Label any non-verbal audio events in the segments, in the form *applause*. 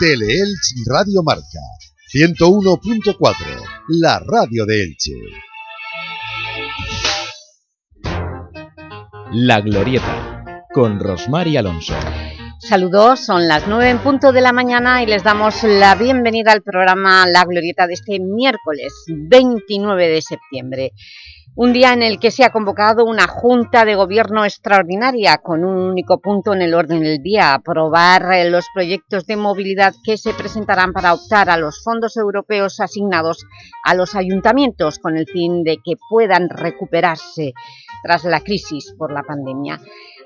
Teleelch Radio Marca 101.4, la radio de Elche. La Glorieta, con Rosmar y Alonso. Saludos, son las 9 en punto de la mañana y les damos la bienvenida al programa La Glorieta de este miércoles 29 de septiembre. Un día en el que se ha convocado una Junta de Gobierno extraordinaria con un único punto en el orden del día, aprobar eh, los proyectos de movilidad que se presentarán para optar a los fondos europeos asignados a los ayuntamientos con el fin de que puedan recuperarse tras la crisis por la pandemia.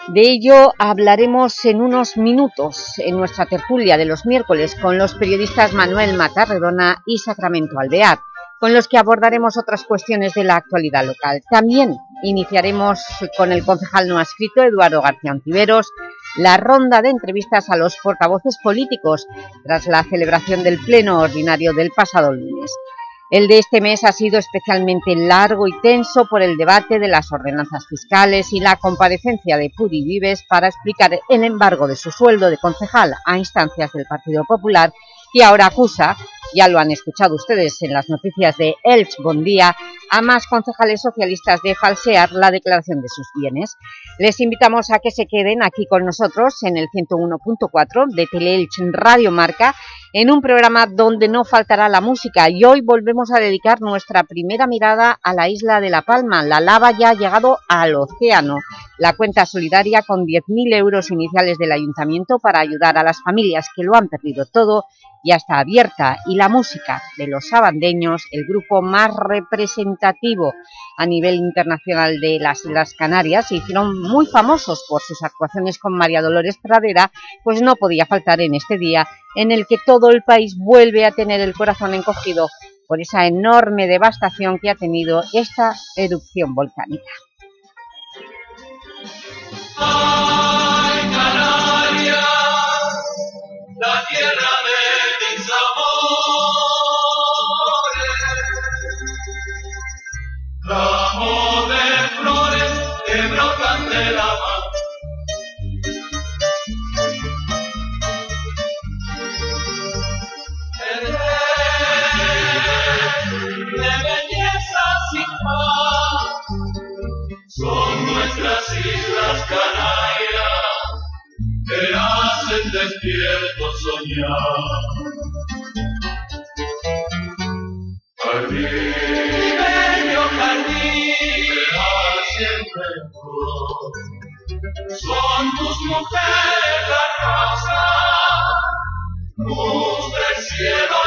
De ello hablaremos en unos minutos en nuestra tertulia de los miércoles con los periodistas Manuel Matarredona y Sacramento Alvear con los que abordaremos otras cuestiones de la actualidad local. También iniciaremos con el concejal no escrito Eduardo García Antiveros la ronda de entrevistas a los portavoces políticos tras la celebración del pleno ordinario del pasado lunes. El de este mes ha sido especialmente largo y tenso por el debate de las ordenanzas fiscales y la comparecencia de Puri Vives para explicar el embargo de su sueldo de concejal a instancias del Partido Popular y ahora acusa ya lo han escuchado ustedes en las noticias de Elch Bondía, a más concejales socialistas de falsear la declaración de sus bienes. Les invitamos a que se queden aquí con nosotros en el 101.4 de Teleelch Radio Marca en un programa donde no faltará la música y hoy volvemos a dedicar nuestra primera mirada a la isla de La Palma. La lava ya ha llegado al océano. La cuenta solidaria con 10.000 euros iniciales del Ayuntamiento para ayudar a las familias que lo han perdido todo ya está abierta y la música de los sabandeños, el grupo más representativo a nivel internacional de las Islas Canarias, se hicieron muy famosos por sus actuaciones con María Dolores Pradera, pues no podía faltar en este día en el que todo el país vuelve a tener el corazón encogido por esa enorme devastación que ha tenido esta erupción volcánica. Son nuestras islas Canarias que hacen despierto soñar. Son tus mujeres la rosa, luz del cielo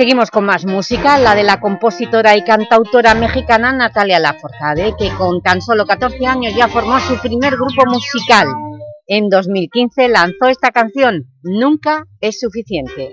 Seguimos con más música, la de la compositora y cantautora mexicana Natalia Lafourcade, que con tan solo 14 años ya formó su primer grupo musical. En 2015 lanzó esta canción, Nunca es suficiente.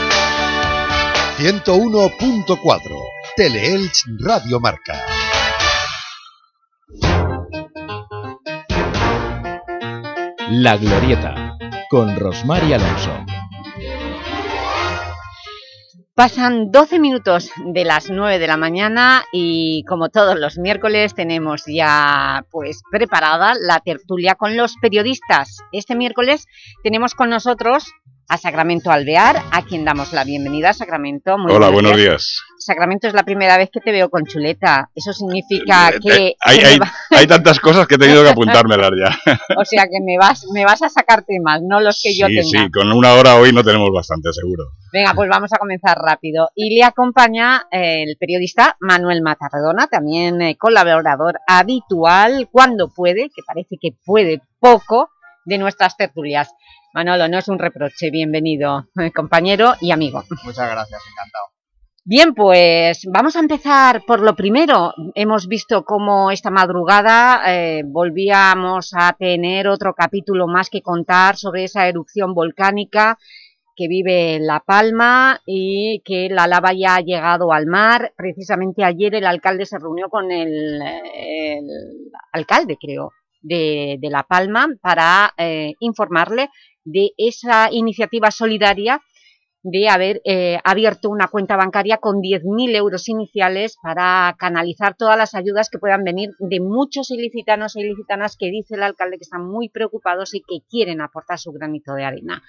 101.4 Teleelch Radio Marca. La Glorieta, con Rosmar y Alonso. Pasan 12 minutos de las 9 de la mañana y como todos los miércoles tenemos ya pues preparada la tertulia con los periodistas. Este miércoles tenemos con nosotros a Sacramento Alvear, a quien damos la bienvenida. Sacramento, muy Hola, buenos días. Sacramento, es la primera vez que te veo con chuleta. Eso significa Eh, que... eh, hay, que hay- va- hay tantas cosas que he tenido que apuntármelas ya. *laughs* O sea que me vas, me vas a sacar temas, no los que yo sí, tenga. sí, con una hora hoy no tenemos bastante, seguro. Venga, pues vamos a comenzar rápido. Y le acompaña eh, el periodista Manuel Matarredona, también colaborador habitual, cuando puede, que parece que puede poco, de nuestras tertulias. Manolo, no es un reproche, bienvenido, *laughs* compañero y amigo. Muchas gracias, encantado. Bien, pues vamos a empezar por lo primero. Hemos visto cómo esta madrugada eh, volvíamos a tener otro capítulo más que contar sobre esa erupción volcánica que vive en La Palma y que la lava ya ha llegado al mar. Precisamente ayer el alcalde se reunió con el, el alcalde, creo, de, de La Palma para eh, informarle de esa iniciativa solidaria de haber eh, abierto una cuenta bancaria con 10.000 euros iniciales para canalizar todas las ayudas que puedan venir de muchos ilicitanos e ilicitanas que dice el alcalde que están muy preocupados y que quieren aportar su granito de arena.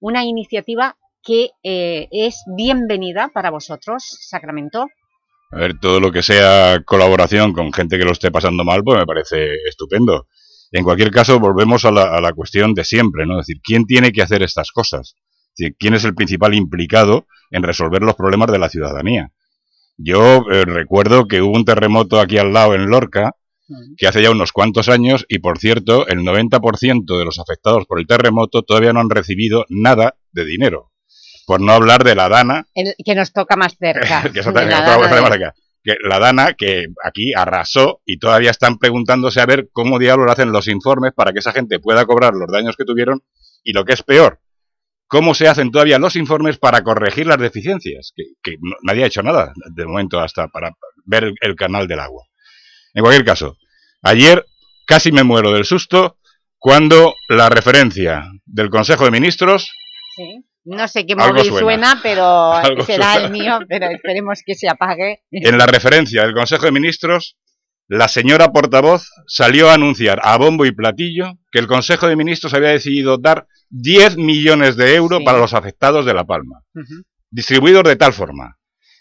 Una iniciativa que eh, es bienvenida para vosotros, Sacramento. A ver, todo lo que sea colaboración con gente que lo esté pasando mal, pues me parece estupendo. En cualquier caso, volvemos a la, a la cuestión de siempre, ¿no? Es decir, ¿quién tiene que hacer estas cosas? Es decir, ¿quién es el principal implicado en resolver los problemas de la ciudadanía? Yo eh, recuerdo que hubo un terremoto aquí al lado en Lorca, que hace ya unos cuantos años, y por cierto, el 90% de los afectados por el terremoto todavía no han recibido nada de dinero. Por no hablar de la DANA, El que nos toca más cerca. *laughs* que eso Dana cosa más acá. La Dana, que aquí arrasó y todavía están preguntándose a ver cómo diablos hacen los informes para que esa gente pueda cobrar los daños que tuvieron y lo que es peor, cómo se hacen todavía los informes para corregir las deficiencias, que, nadie ha hecho nada de momento hasta para ver el, canal del agua. En cualquier caso, ayer casi me muero del susto cuando la referencia del Consejo de Ministros. No sé qué móvil suena. suena, pero *laughs* Algo será suena. el mío, pero esperemos que se apague. En la referencia del Consejo de Ministros, la señora portavoz salió a anunciar a bombo y platillo que el Consejo de Ministros había decidido dar 10 millones de euros Sí. para los afectados de La Palma, distribuidos de tal forma.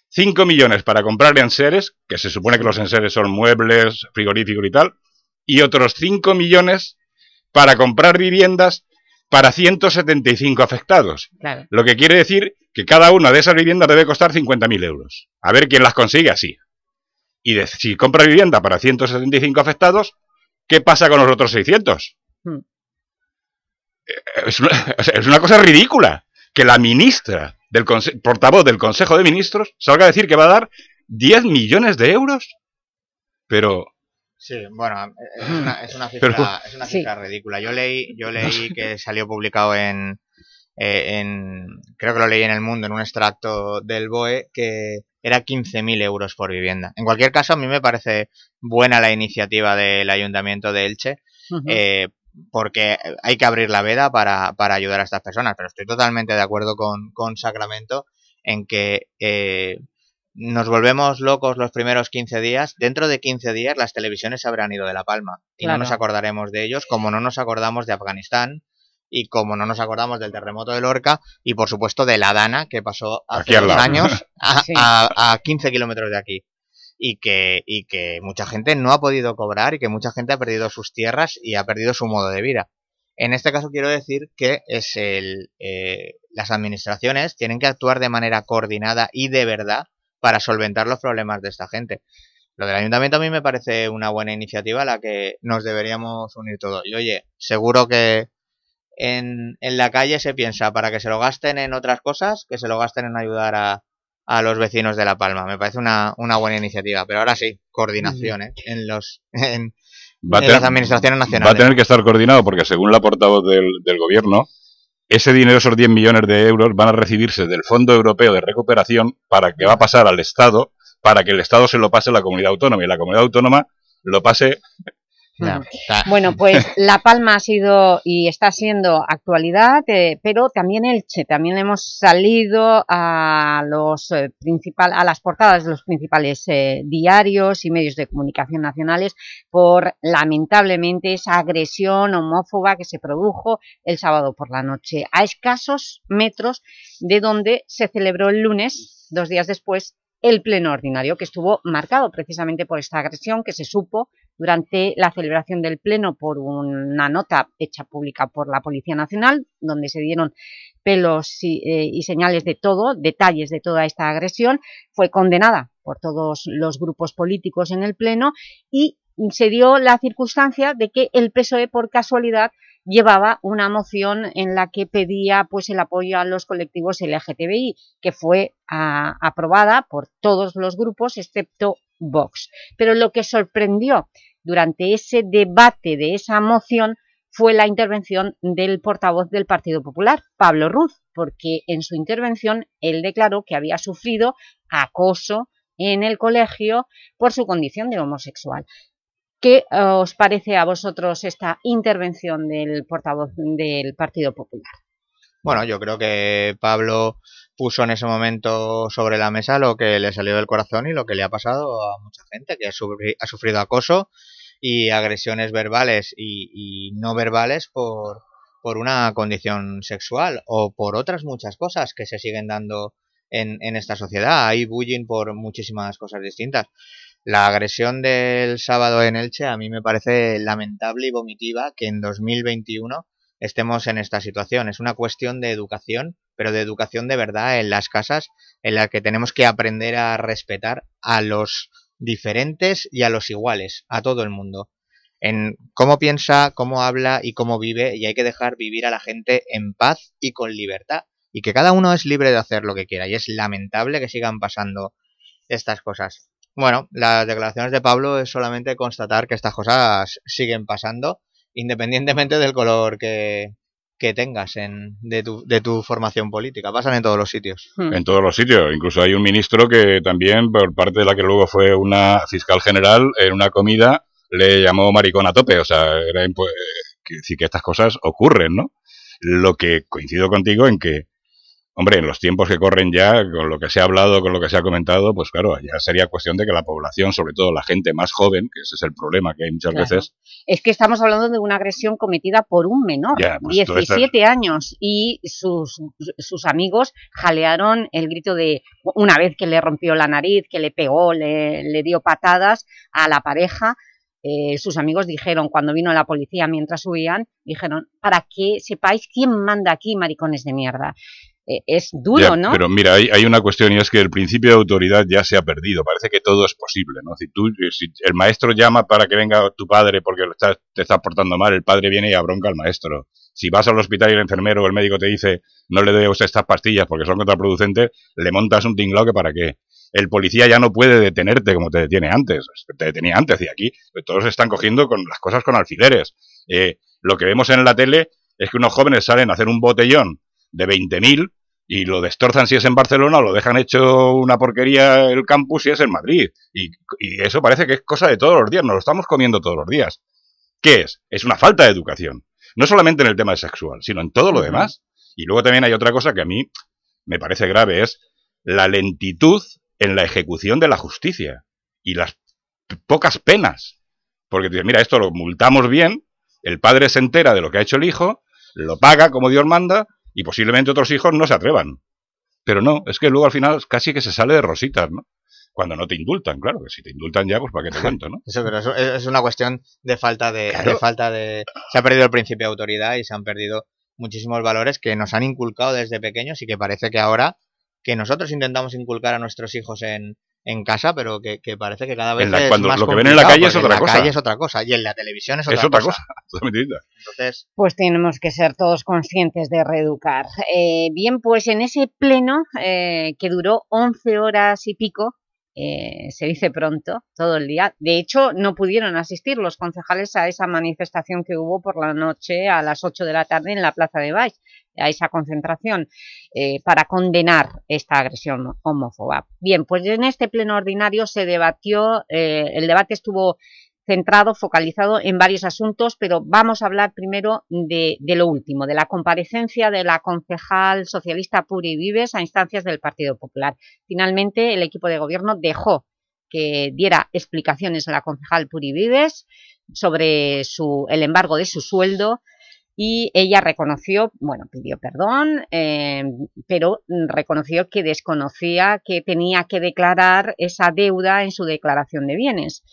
5 millones para comprar enseres, que se supone que los enseres son muebles, frigoríficos y tal, y otros 5 millones para comprar viviendas para 175 afectados. Claro. Lo que quiere decir que cada una de esas viviendas debe costar 50.000 euros. A ver quién las consigue así. Y de- si compra vivienda para 175 afectados, ¿qué pasa con los otros 600? Hmm. Es una, es una cosa ridícula que la ministra, del portavoz del Consejo de Ministros, salga a decir que va a dar 10 millones de euros. Pero, Sí, bueno, es *laughs* una, es una cifra, Pero- es una Sí. cifra ridícula. Yo leí, yo leí que salió publicado en, eh, en, creo que lo leí en El Mundo, en un extracto del BOE, que era 15.000 euros por vivienda. En cualquier caso, a mí me parece buena la iniciativa del Ayuntamiento de Elche, eh, porque hay que abrir la veda para, para ayudar a estas personas. Pero estoy totalmente de acuerdo con, con Sacramento en que eh, nos volvemos locos los primeros 15 días. Dentro de 15 días las televisiones se habrán ido de La Palma y Claro. no nos acordaremos de ellos, como no nos acordamos de Afganistán y como no nos acordamos del terremoto de Lorca y por supuesto de la Dana que pasó hace lado. años *laughs* a, Sí. a- a 15 kilómetros de aquí. Y que, y que mucha gente no ha podido cobrar y que mucha gente ha perdido sus tierras y ha perdido su modo de vida. En este caso quiero decir que es el, eh, las administraciones tienen que actuar de manera coordinada y de verdad para solventar los problemas de esta gente. Lo del ayuntamiento a mí me parece una buena iniciativa a la que nos deberíamos unir todos. Y oye, seguro que en, en la calle se piensa para que se lo gasten en otras cosas, que se lo gasten en ayudar a, a los vecinos de La Palma. Me parece una, una buena iniciativa. Pero ahora sí, coordinación ¿eh? en, los, en, va a, en tener, las administraciones va nacionales. a tener que estar coordinado porque según la portavoz del, del gobierno, ese dinero, esos 10 millones de euros, van a recibirse del Fondo Europeo de Recuperación para que va a pasar al Estado, para que el Estado se lo pase a la comunidad autónoma y la comunidad autónoma lo pase Bueno, pues La Palma ha sido y está siendo actualidad, eh, pero también Elche. También hemos salido a, los, eh, principal, a las portadas de los principales eh, diarios y medios de comunicación nacionales por, lamentablemente, esa agresión homófoba que se produjo el sábado por la noche, a escasos metros de donde se celebró el lunes, dos días después, el pleno ordinario, que estuvo marcado precisamente por esta agresión que se supo durante la celebración del Pleno por una nota hecha pública por la Policía Nacional, donde se dieron pelos y, eh, señales de todo, detalles de toda esta agresión, fue condenada por todos los grupos políticos en el Pleno y se dio la circunstancia de que el PSOE, por casualidad, llevaba una moción en la que pedía pues, el apoyo a los colectivos LGTBI, que fue ah, aprobada por todos los grupos excepto Vox. Pero lo que sorprendió durante ese debate de esa moción fue la intervención del portavoz del Partido Popular, Pablo Ruz, porque en su intervención él declaró que había sufrido acoso en el colegio por su condición de homosexual. ¿Qué eh, os parece a vosotros esta intervención del portavoz del Partido Popular? Bueno, yo creo que Pablo puso en ese momento sobre la mesa lo que le salió del corazón y lo que le ha pasado a mucha gente que ha, sufri- ha sufrido acoso y agresiones verbales y, no verbales por, por una condición sexual o por otras muchas cosas que se siguen dando en esta sociedad. Hay bullying por muchísimas cosas distintas. La agresión del sábado en Elche a mí me parece lamentable y vomitiva que en 2021 estemos en esta situación. Es una cuestión de educación, pero de educación de verdad en las casas, en la que tenemos que aprender a respetar a los diferentes y a los iguales, a todo el mundo. En cómo piensa, cómo habla y cómo vive, y hay que dejar vivir a la gente en paz y con libertad. Y que cada uno es libre de hacer lo que quiera. Y es lamentable que sigan pasando estas cosas. Bueno, las declaraciones de Pablo es solamente constatar que estas cosas siguen pasando, independientemente del color que, que tengas en, de, tu, de tu formación política. Pasan en todos los sitios. Hmm. en todos los sitios. Incluso hay un ministro que también, por parte de la que luego fue una fiscal general, en una comida le llamó maricón a tope. O sea, era eh, que decir que estas cosas ocurren, ¿no? Lo que coincido contigo en que, hombre, en los tiempos que corren ya, con lo que se ha hablado, con lo que se ha comentado, pues claro, ya sería cuestión de que la población, sobre todo la gente más joven, que ese es el problema que hay muchas Claro. veces, Es que estamos hablando de una agresión cometida por un menor, Ya, pues, todo esto- 17 años, y sus, sus amigos jalearon el grito de una vez que le rompió la nariz, que le pegó, le, le dio patadas a la pareja, eh, sus amigos dijeron, cuando vino la policía mientras huían, dijeron, para que sepáis quién manda aquí, maricones de mierda. Eh, es duro, Ya, ¿no? Pero mira, hay, hay una cuestión y es que el principio de autoridad ya se ha perdido. Parece que todo es posible, ¿no? Si, tú, si el maestro llama para que venga tu padre porque lo estás- te estás portando mal, el padre viene y abronca al maestro. Si vas al hospital y el enfermero o el médico te dice no le dé a usted estas pastillas porque son contraproducentes, le montas un tinglao que para qué. El policía ya no puede detenerte como te detiene antes. Te detenía antes y aquí todos están cogiendo con las cosas con alfileres. Eh, lo que vemos en la tele es que unos jóvenes salen a hacer un botellón de 20.000 y lo destrozan si es en Barcelona o lo dejan hecho una porquería el campus si es en Madrid. Y, y eso parece que es cosa de todos los días, nos lo estamos comiendo todos los días. ¿Qué es? Es una falta de educación. No solamente en el tema sexual, sino en todo lo demás. Y luego también hay otra cosa que a mí me parece grave, es la lentitud en la ejecución de la justicia y las pocas penas. Porque dices, mira, esto lo multamos bien, el padre se entera de lo que ha hecho el hijo, lo paga como Dios manda y posiblemente otros hijos no se atrevan. Pero no, es que luego al final casi que se sale de rositas, ¿no? Cuando no te indultan, claro, que si te indultan ya, pues para qué te *laughs* cuento, ¿no? Eso, pero eso es una cuestión de falta de, Claro. de falta de... Se ha perdido el principio de autoridad y se han perdido muchísimos valores que nos han inculcado desde pequeños y que parece que ahora que nosotros intentamos inculcar a nuestros hijos en, en casa, pero que, que parece que cada vez la- es cuando más lo que ven en la calle es otra en cosa. la calle es otra cosa y en la televisión es otra, Es otra cosa. *laughs* Entonces, Pues tenemos que ser todos conscientes de reeducar. Eh, bien, pues en ese pleno eh, que duró 11 horas y pico, eh, se dice pronto, todo el día. De hecho, no pudieron asistir los concejales a esa manifestación que hubo por la noche a las 8 de la tarde en la Plaza de Baix, a esa concentración, eh, para condenar esta agresión homófoba. Bien, pues en este pleno ordinario se debatió, eh, el debate estuvo centrado, focalizado en varios asuntos, pero vamos a hablar primero de, lo último, de la comparecencia de la concejal socialista Puri Vives a instancias del Partido Popular. Finalmente, el equipo de gobierno dejó que diera explicaciones a la concejal Puri Vives sobre su, el embargo de su sueldo y ella reconoció, bueno, pidió perdón, eh, pero reconoció que desconocía que tenía que declarar esa deuda en su declaración de bienes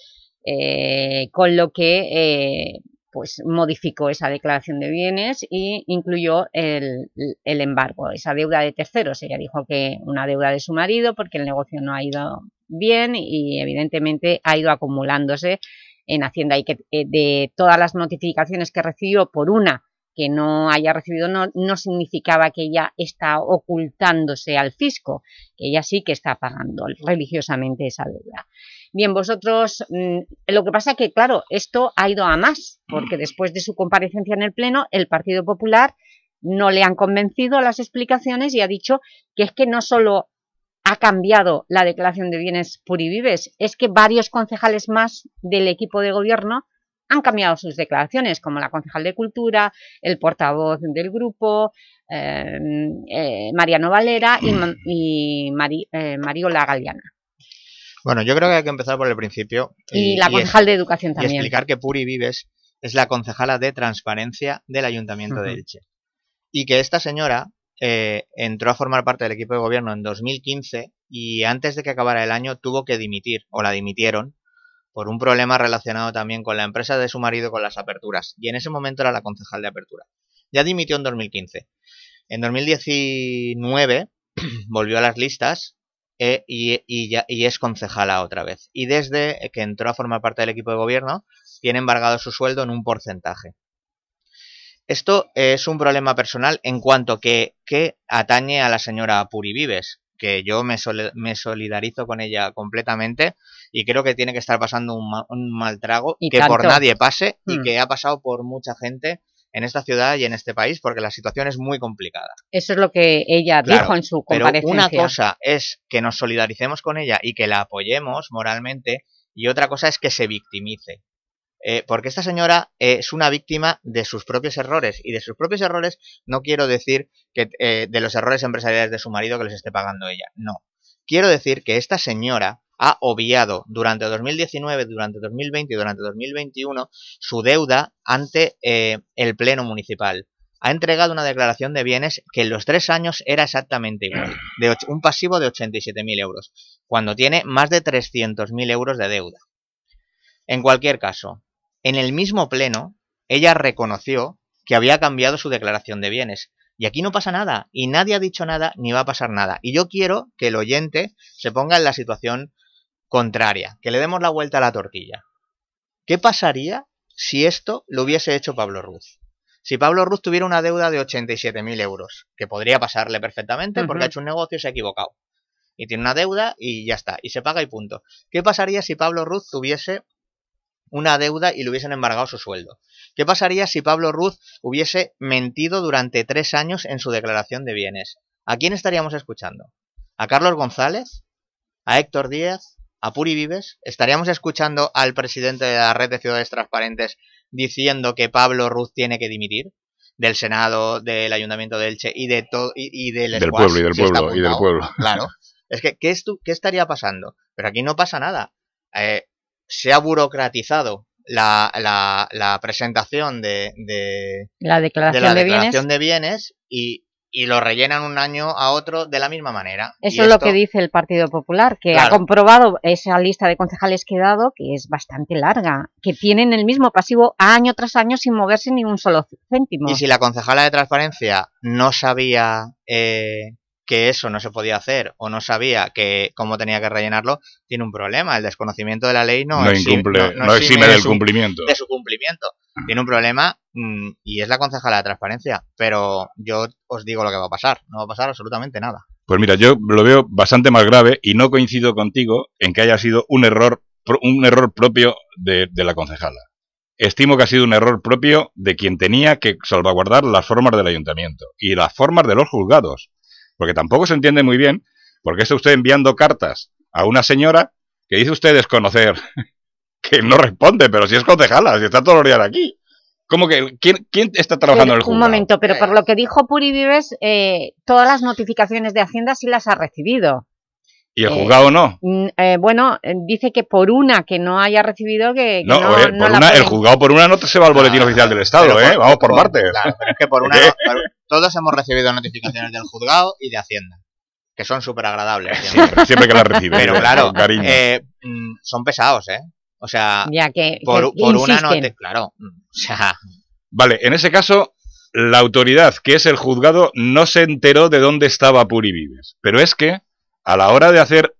eh, con lo que eh, pues modificó esa declaración de bienes e incluyó el, el embargo, esa deuda de terceros. Ella dijo que una deuda de su marido porque el negocio no ha ido bien y evidentemente ha ido acumulándose en Hacienda que de todas las notificaciones que recibió por una que no haya recibido no, no significaba que ella está ocultándose al fisco, que ella sí que está pagando religiosamente esa deuda. Bien, vosotros, mmm, lo que pasa que, claro, esto ha ido a más, porque después de su comparecencia en el Pleno, el Partido Popular no le han convencido las explicaciones y ha dicho que es que no solo ha cambiado la declaración de bienes Purivives, es que varios concejales más del equipo de gobierno han cambiado sus declaraciones, como la concejal de Cultura, el portavoz del grupo, eh, eh, Mariano Valera y, *clears throat* y Mari, eh, Mariola Galeana. Bueno, yo creo que hay que empezar por el principio. Y, y la concejal y, de Educación también. Y explicar que Puri Vives es la concejala de Transparencia del Ayuntamiento uh -huh. de Elche. Y que esta señora eh, entró a formar parte del equipo de gobierno en 2015 y antes de que acabara el año tuvo que dimitir, o la dimitieron, por un problema relacionado también con la empresa de su marido con las aperturas. Y en ese momento era la concejal de apertura. Ya dimitió en 2015. En 2019 *clears throat* volvió a las listas eh, y, y, es concejala otra vez. Y desde que entró a formar parte del equipo de gobierno, tiene embargado su sueldo en un porcentaje. Esto es un problema personal en cuanto que, que atañe a la señora Puri Vives, que yo me, sol, me, solidarizo con ella completamente y creo que tiene que estar pasando un, ma, un mal trago y que tanto. por nadie pase Hmm. y que ha pasado por mucha gente en esta ciudad y en este país porque la situación es muy complicada. Eso es lo que ella Claro, dijo en su Pero comparecencia. una cosa es que nos solidaricemos con ella y que la apoyemos moralmente y otra cosa es que se victimice. Eh, porque esta señora eh, es una víctima de sus propios errores y de sus propios errores no quiero decir que eh, de los errores empresariales de su marido que les esté pagando ella, no. Quiero decir que esta señora ha obviado durante 2019, durante 2020 y durante 2021 su deuda ante el Pleno Municipal. Ha entregado una declaración de bienes que en los tres años era exactamente igual, de un pasivo de 87.000 euros, cuando tiene más de 300.000 euros de deuda. En cualquier caso, en el mismo Pleno, ella reconoció que había cambiado su declaración de bienes, Y aquí no pasa nada, y nadie ha dicho nada, ni va a pasar nada. Y yo quiero que el oyente se ponga en la situación contraria, que le demos la vuelta a la tortilla. ¿Qué pasaría si esto lo hubiese hecho Pablo Ruz? Si Pablo Ruz tuviera una deuda de 87.000 euros, que podría pasarle perfectamente porque ha hecho un negocio y se ha equivocado. Y tiene una deuda y ya está, y se paga y punto. ¿Qué pasaría si Pablo Ruz tuviese una deuda y le hubiesen embargado su sueldo? ¿Qué pasaría si Pablo Ruz hubiese mentido durante tres años en su declaración de bienes? ¿A quién estaríamos escuchando? ¿A Carlos González? ¿A Héctor Díaz? ¿A Puri Vives? ¿Estaríamos escuchando al presidente de la red de ciudades transparentes diciendo que Pablo Ruz tiene que dimitir? Del Senado, del Ayuntamiento de Elche y de todo y, y del, Del pueblo y del si pueblo y del pueblo. Claro. Es que, ¿qué, estu- ¿qué estaría pasando? Pero aquí no pasa nada. Eh, se ha burocratizado la, la- la presentación de, de- La de declaración la de, bienes. de bienes y, y lo rellenan un año a otro de la misma manera. Y Eso es lo que dice el Partido Popular, que Claro. ha comprobado esa lista de concejales que he dado, que es bastante larga, que tienen el mismo pasivo año tras año sin moverse ni un solo céntimo. Y si la concejala de transparencia no sabía eh, que eso no se podía hacer o no sabía que cómo tenía que rellenarlo, tiene un problema. El desconocimiento de la ley no, No exime- incumple- no exime de del su- cumplimiento. de su cumplimiento. Tiene un problema mm, y es la concejala de transparencia. Pero yo os digo lo que va a pasar. No va a pasar absolutamente nada. Pues mira, yo lo veo bastante más grave y no coincido contigo en que haya sido un error, un error propio de, de la concejala. Estimo que ha sido un error propio de quien tenía que salvaguardar las formas del ayuntamiento y las formas de los juzgados. Porque tampoco se entiende muy bien por qué está usted enviando cartas a una señora que dice usted desconocer, *laughs* que no responde, pero si es concejala, si está todos los días aquí. ¿Cómo que quién, quién está trabajando en el Pero, un juzgado? momento, pero por lo que dijo Puri Vives, eh, todas las notificaciones de Hacienda sí las ha recibido. ¿Y el eh, juzgado no? Mm, eh, bueno, eh, dice que por una que no haya recibido, que, que No, no, eh, no por la una, el juzgado por una nota se va al boletín oficial del Estado, ¿eh? por- Vamos por por- partes. claro, pero es que por una... ¿Qué? *laughs* por- todos hemos recibido notificaciones del juzgado y de Hacienda. Que son súper agradables. *laughs* Siempre, siempre que la recibe. Pero eh, claro, eh, mm, son pesados, ¿eh? O sea, Ya que, por, que- que por una no te... Claro, mm, o sea... Vale, en ese caso, la autoridad, que es el juzgado, no se enteró de dónde estaba Puri Vives. Pero es que, a la hora de hacer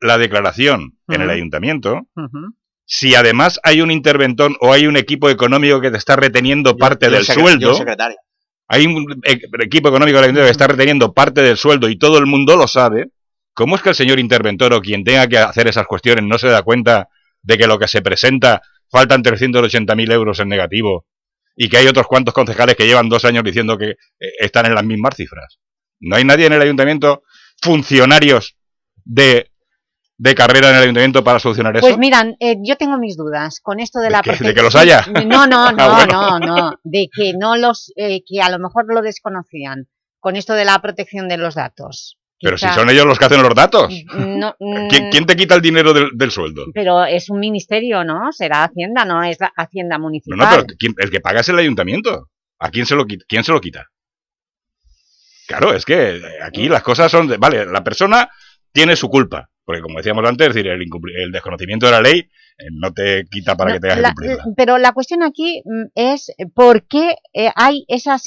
la declaración en el ayuntamiento, si además hay un interventor o hay un equipo económico que te está reteniendo parte del sueldo, secretario. hay un e- equipo económico del ayuntamiento que está reteniendo parte del sueldo y todo el mundo lo sabe, ¿cómo es que el señor interventor o quien tenga que hacer esas cuestiones no se da cuenta de que lo que se presenta faltan 380.000 euros en negativo y que hay otros cuantos concejales que llevan dos años diciendo que eh, están en las mismas cifras? ¿No hay nadie en el ayuntamiento, funcionarios de, de carrera en el ayuntamiento para solucionar eso? Pues miran, eh, yo tengo mis dudas con esto de, ¿De la que- de que los haya? *laughs* No, no, *laughs* no, Ah, bueno. no, no, de que no los, eh, que a lo mejor lo desconocían con esto de la protección de los datos. Pero si son ellos los que hacen los datos. No, *laughs* ¿Quién, mm, quién te quita el dinero del, del sueldo? Pero es un ministerio, ¿no? Será Hacienda, no es la Hacienda No, Municipal. no, pero ¿quién- el que paga es el ayuntamiento. ¿A quién se lo? ¿Quién se lo quita? Claro, es que eh, aquí las cosas son... de- vale, la persona tiene su culpa. Porque como decíamos antes, es decir, el, incumpli- el desconocimiento de la ley eh, no te quita para No, que tengas que la- cumplirla. Pero la cuestión aquí mm, es por qué eh, hay esas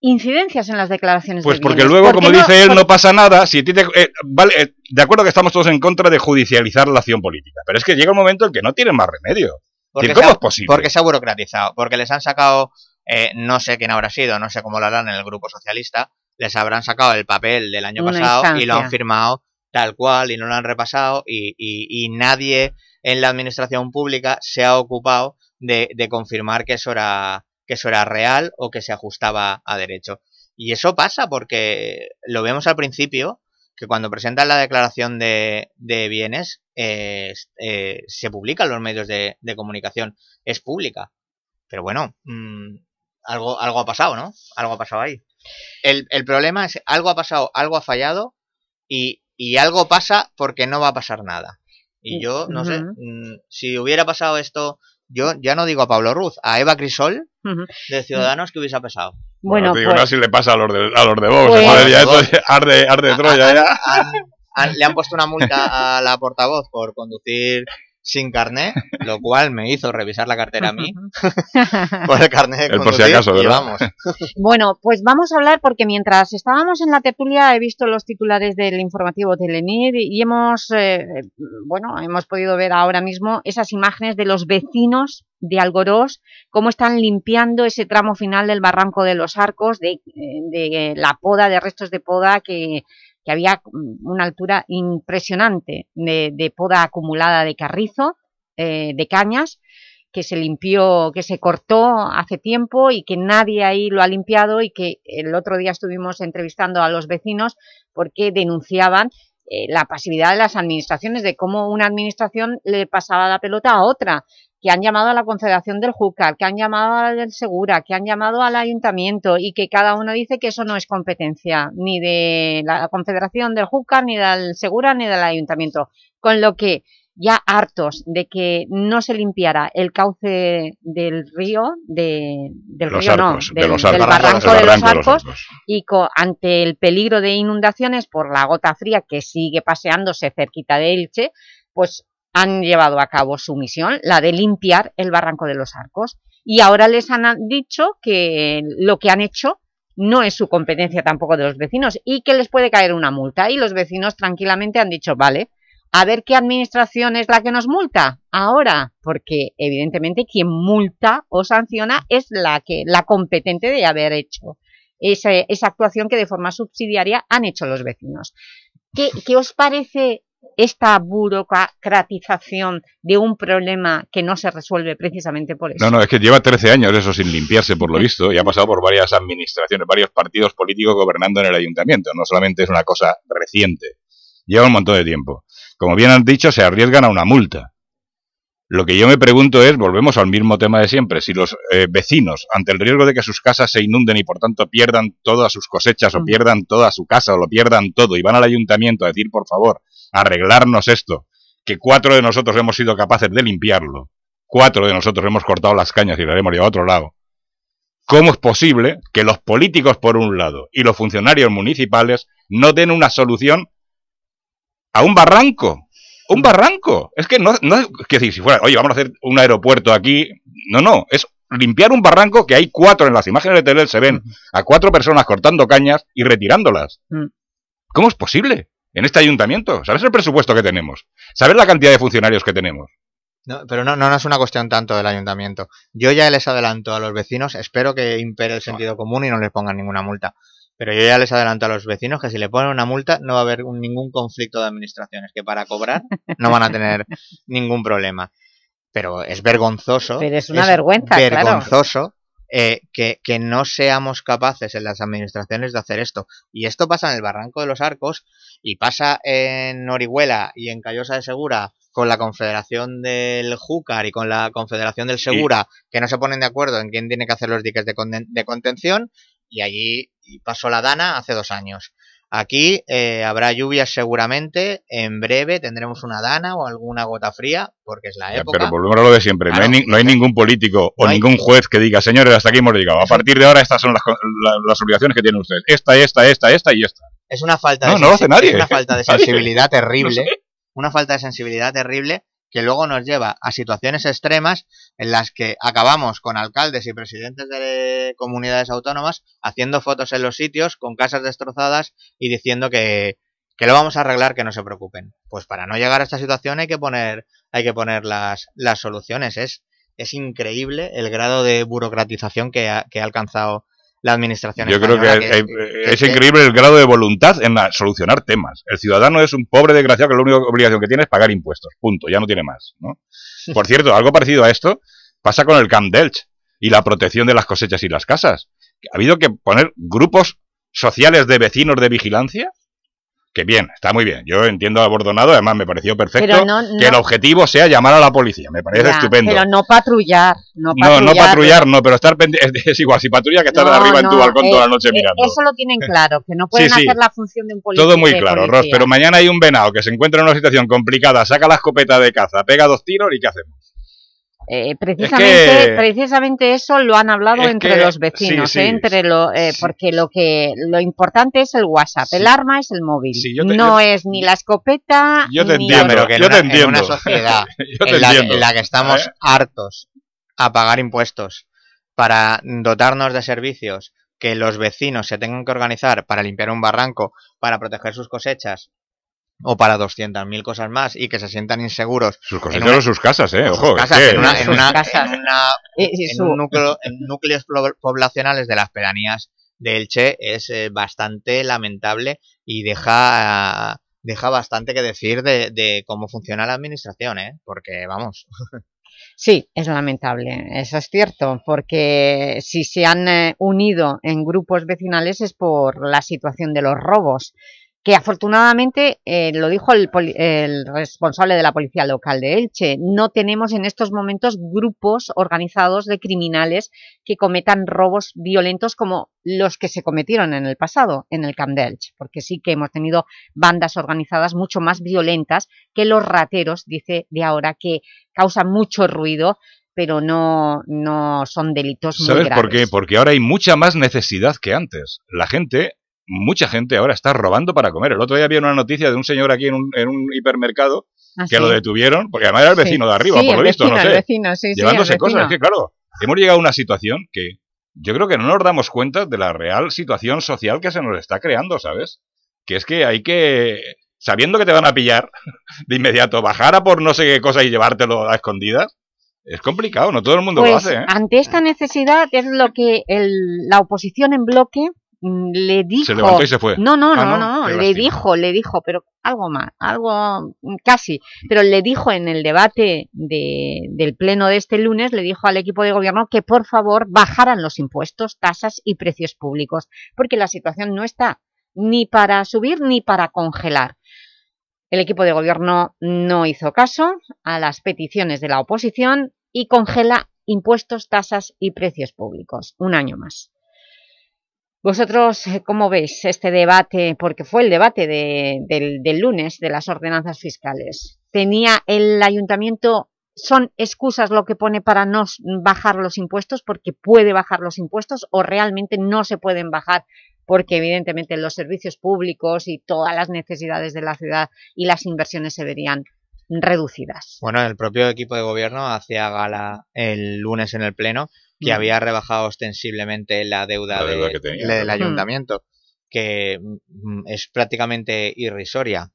incidencias en las declaraciones Pues de porque bienes. luego, ¿Por como dice él, por- no pasa nada. Si a ti te- eh, vale, eh, de acuerdo que estamos todos en contra de judicializar la acción política, pero es que llega un momento en que no tienen más remedio. Porque ¿Cómo se ha- es posible? Porque se ha burocratizado, porque les han sacado, eh, no sé quién habrá sido, no sé cómo lo harán en el grupo socialista, les habrán sacado el papel del año Una pasado y lo han firmado tal cual y no lo han repasado y, y- y nadie en la administración pública se ha ocupado de, de confirmar que eso, era, que eso era real o que se ajustaba a derecho. Y eso pasa porque lo vemos al principio, que cuando presentan la declaración de, de bienes eh, eh, se publica en los medios de, de comunicación, es pública. Pero bueno, mm, algo, algo ha pasado, ¿no? Algo ha pasado ahí. El, el problema es, algo ha pasado, algo ha fallado y, y algo pasa porque no va a pasar nada. Y yo, no sé, mm, si hubiera pasado esto, yo ya no digo a Pablo Ruz, a Eva Crisol de Ciudadanos que hubiese pasado. Bueno, no te digo pues- nada si le pasa a los de, a los de Vox. Pues- ya esto arde, arde Troya ya. han- le han puesto una multa a la portavoz por conducir sin carné, lo *laughs* cual me hizo revisar la cartera a mí *laughs* por el carné de El por si acaso, ¿verdad? vamos. *laughs* Bueno, pues vamos a hablar porque mientras estábamos en la tertulia he visto los titulares del informativo Telenir y hemos, eh, bueno, hemos podido ver ahora mismo esas imágenes de los vecinos de Algorós, cómo están limpiando ese tramo final del Barranco de los Arcos, de, de la poda, de restos de poda que, había una altura impresionante de, de poda acumulada de carrizo, eh, de cañas, que se limpió, que se cortó hace tiempo y que nadie ahí lo ha limpiado y que el otro día estuvimos entrevistando a los vecinos porque denunciaban eh, la pasividad de las administraciones, de cómo una administración le pasaba la pelota a otra, que han llamado a la Confederación del Júcar, que han llamado al del Segura, que han llamado al Ayuntamiento y que cada uno dice que eso no es competencia ni de la Confederación del Júcar, ni del Segura, ni del Ayuntamiento. Con lo que ya hartos de que no se limpiara el cauce del río, de, del Los río arcos, no, de del, los del barranco de los arcos, arcos. y co- ante el peligro de inundaciones por la gota fría que sigue paseándose cerquita de Elche, pues han llevado a cabo su misión, la de limpiar el barranco de los arcos. Y ahora les han dicho que lo que han hecho no es su competencia tampoco de los vecinos y que les puede caer una multa. Y los vecinos tranquilamente han dicho, vale, a ver qué administración es la que nos multa ahora, porque evidentemente quien multa o sanciona es la, que, la competente de haber hecho esa actuación que de forma subsidiaria han hecho los vecinos. ¿Qué, qué os parece esta burocratización de un problema que no se resuelve precisamente por eso? No, no, es que lleva 13 años eso sin limpiarse, por lo visto, y ha pasado por varias administraciones, varios partidos políticos gobernando en el ayuntamiento. No solamente es una cosa reciente, lleva un montón de tiempo. Como bien han dicho, se arriesgan a una multa. Lo que yo me pregunto es, volvemos al mismo tema de siempre, si los eh, vecinos, ante el riesgo de que sus casas se inunden y por tanto pierdan todas sus cosechas o pierdan toda su casa o lo pierdan todo y van al ayuntamiento a decir, por favor, arreglarnos esto, que cuatro de nosotros hemos sido capaces de limpiarlo, cuatro de nosotros hemos cortado las cañas y las hemos llevado a otro lado. ¿Cómo es posible que los políticos por un lado y los funcionarios municipales no den una solución a un barranco? Un barranco. Es que no, no es que decir, si fuera, oye, vamos a hacer un aeropuerto aquí. No, no, es limpiar un barranco que hay cuatro en las imágenes de tele se ven a cuatro personas cortando cañas y retirándolas. Mm. ¿Cómo es posible? En este ayuntamiento. ¿Sabes el presupuesto que tenemos? ¿Sabes la cantidad de funcionarios que tenemos? No, pero no, no, no es una cuestión tanto del ayuntamiento. Yo ya les adelanto a los vecinos, espero que impere el sentido común y no les pongan ninguna multa. Pero yo ya les adelanto a los vecinos que si le ponen una multa no va a haber un- ningún conflicto de administraciones, que para cobrar no van a tener *laughs* ningún problema. Pero es vergonzoso. Pero es una vergüenza, claro. Eh, que, que no seamos capaces en las administraciones de hacer esto. Y esto pasa en el Barranco de los Arcos y pasa en Orihuela y en Callosa de Segura con la Confederación del Júcar y con la Confederación del Segura, que no se ponen de acuerdo en quién tiene que hacer los diques de contención, y allí pasó la Dana hace dos años. Aquí eh, habrá lluvias seguramente, en breve tendremos una Dana o alguna gota fría, porque es la época. pero volvemos a lo de siempre. no, hay no hay ningún político o hay- ningún juez que diga, señores, hasta aquí hemos llegado. A partir de ahora estas son las, co- la- las obligaciones que tienen ustedes. Esta, esta, esta, esta y esta. Es una falta No, de no lo hace sensi- nadie. es una falta de *laughs* sensibilidad *laughs* terrible. Sé. Una falta de sensibilidad terrible que luego nos lleva a situaciones extremas en las que acabamos con alcaldes y presidentes de comunidades autónomas haciendo fotos en los sitios con casas destrozadas y diciendo que, que lo vamos a arreglar, que no se preocupen. Pues para no llegar a esta situación hay que poner, hay que poner las, las soluciones. Es, es increíble el grado de burocratización que ha, que ha alcanzado la administración Yo creo que, es increíble el grado de voluntad en la- solucionar temas. El ciudadano es un pobre desgraciado que la única obligación que tiene es pagar impuestos. Punto. Ya no tiene más. ¿no? *laughs* Por cierto, algo parecido a esto pasa con el Camp Delch y la protección de las cosechas y las casas. Ha habido que poner grupos sociales de vecinos de vigilancia. Que bien, está muy bien. Yo entiendo a Bordonado, además me pareció perfecto Pero no- que el objetivo sea llamar a la policía. Me parece Ya, estupendo. Pero no patrullar. No patrullar, no patrullar, no, pero estar pendiente. *laughs* Es igual, si patrulla que estar No, arriba en tu balcón eh, toda la noche eh, mirando. Eso lo tienen claro, que no pueden Sí, sí. hacer la función de un policía. Todo muy claro. Ross, pero mañana hay un venado que se encuentra en una situación complicada, saca la escopeta de caza, pega dos tiros y ¿qué hacemos? Eh, precisamente, que- precisamente eso lo han hablado Es entre que- los vecinos, sí, ¿eh? entre lo, eh, porque lo que lo importante es el WhatsApp, el arma es el móvil, Sí, yo te- no yo- es ni la escopeta Yo te ni entiendo, pero que en yo una, te en entiendo. una sociedad *laughs* Yo te en, la, en que estamos ¿Eh? hartos a pagar impuestos para dotarnos de servicios que los vecinos se tengan que organizar para limpiar un barranco, para proteger sus cosechas o para 200.000 cosas más y que se sientan inseguros Sus en cosechas una- o sus casas, ¿eh? Ojo, es casas, que- en, una- en Sus una- casas. en una- en su- un núcleo- en núcleos poblacionales de las pedanías de Elche es eh, bastante lamentable y deja, deja bastante que decir de, de cómo funciona la administración, ¿eh? Porque, vamos, Sí, es lamentable, eso es cierto, porque si se han eh, unido en grupos vecinales es por la situación de los robos, que afortunadamente, eh, lo dijo el, responsable de la policía local de Elche, no tenemos en estos momentos grupos organizados de criminales que cometan robos violentos como los que se cometieron en el pasado, en el Camp de Elche, porque sí que hemos tenido bandas organizadas mucho más violentas que los rateros, dice de ahora, que causan mucho ruido, pero no, no son delitos muy ¿Sabes graves. por qué? Porque ahora hay mucha más necesidad que antes. La gente, mucha gente ahora está robando para comer. El otro día había una noticia de un señor aquí en un, en un hipermercado ¿Ah, que sí? lo detuvieron, porque además era el Sí. vecino de arriba, Sí, por lo visto, vecino, no el sé. vecino, sí, sí, el llevándose cosas. Es que, claro, hemos llegado a una situación que yo creo que no nos damos cuenta de la real situación social que se nos está creando, ¿sabes? Que es que hay que, sabiendo que te van a pillar *laughs* de inmediato, bajar a por no sé qué cosa y llevártelo a escondidas, es complicado, no todo el mundo lo Pues hace, ¿eh? ante esta necesidad es lo que el- la oposición en bloque le dijo... Se levantó y se fue. No, no, Ah, no, no, no, le dijo, le dijo, pero algo más, algo mm, casi, pero le dijo en el debate de- del pleno de este lunes, le dijo al equipo de gobierno que por favor bajaran los impuestos, tasas y precios públicos, porque la situación no está ni para subir ni para congelar. El equipo de gobierno no hizo caso a las peticiones de la oposición y congela impuestos, tasas y precios públicos. Un año más. ¿Vosotros eh, cómo veis este debate? Porque fue el debate de- del, del lunes de las ordenanzas fiscales. ¿Tenía el ayuntamiento, son excusas lo que pone para no bajar los impuestos porque puede bajar los impuestos o realmente no se pueden bajar porque evidentemente los servicios públicos y todas las necesidades de la ciudad y las inversiones se verían reducidas? Bueno, el propio equipo de gobierno hacía gala el lunes en el Pleno que Mm. había rebajado ostensiblemente la deuda, La deuda de- que tenía, del ayuntamiento, que mm, es prácticamente irrisoria.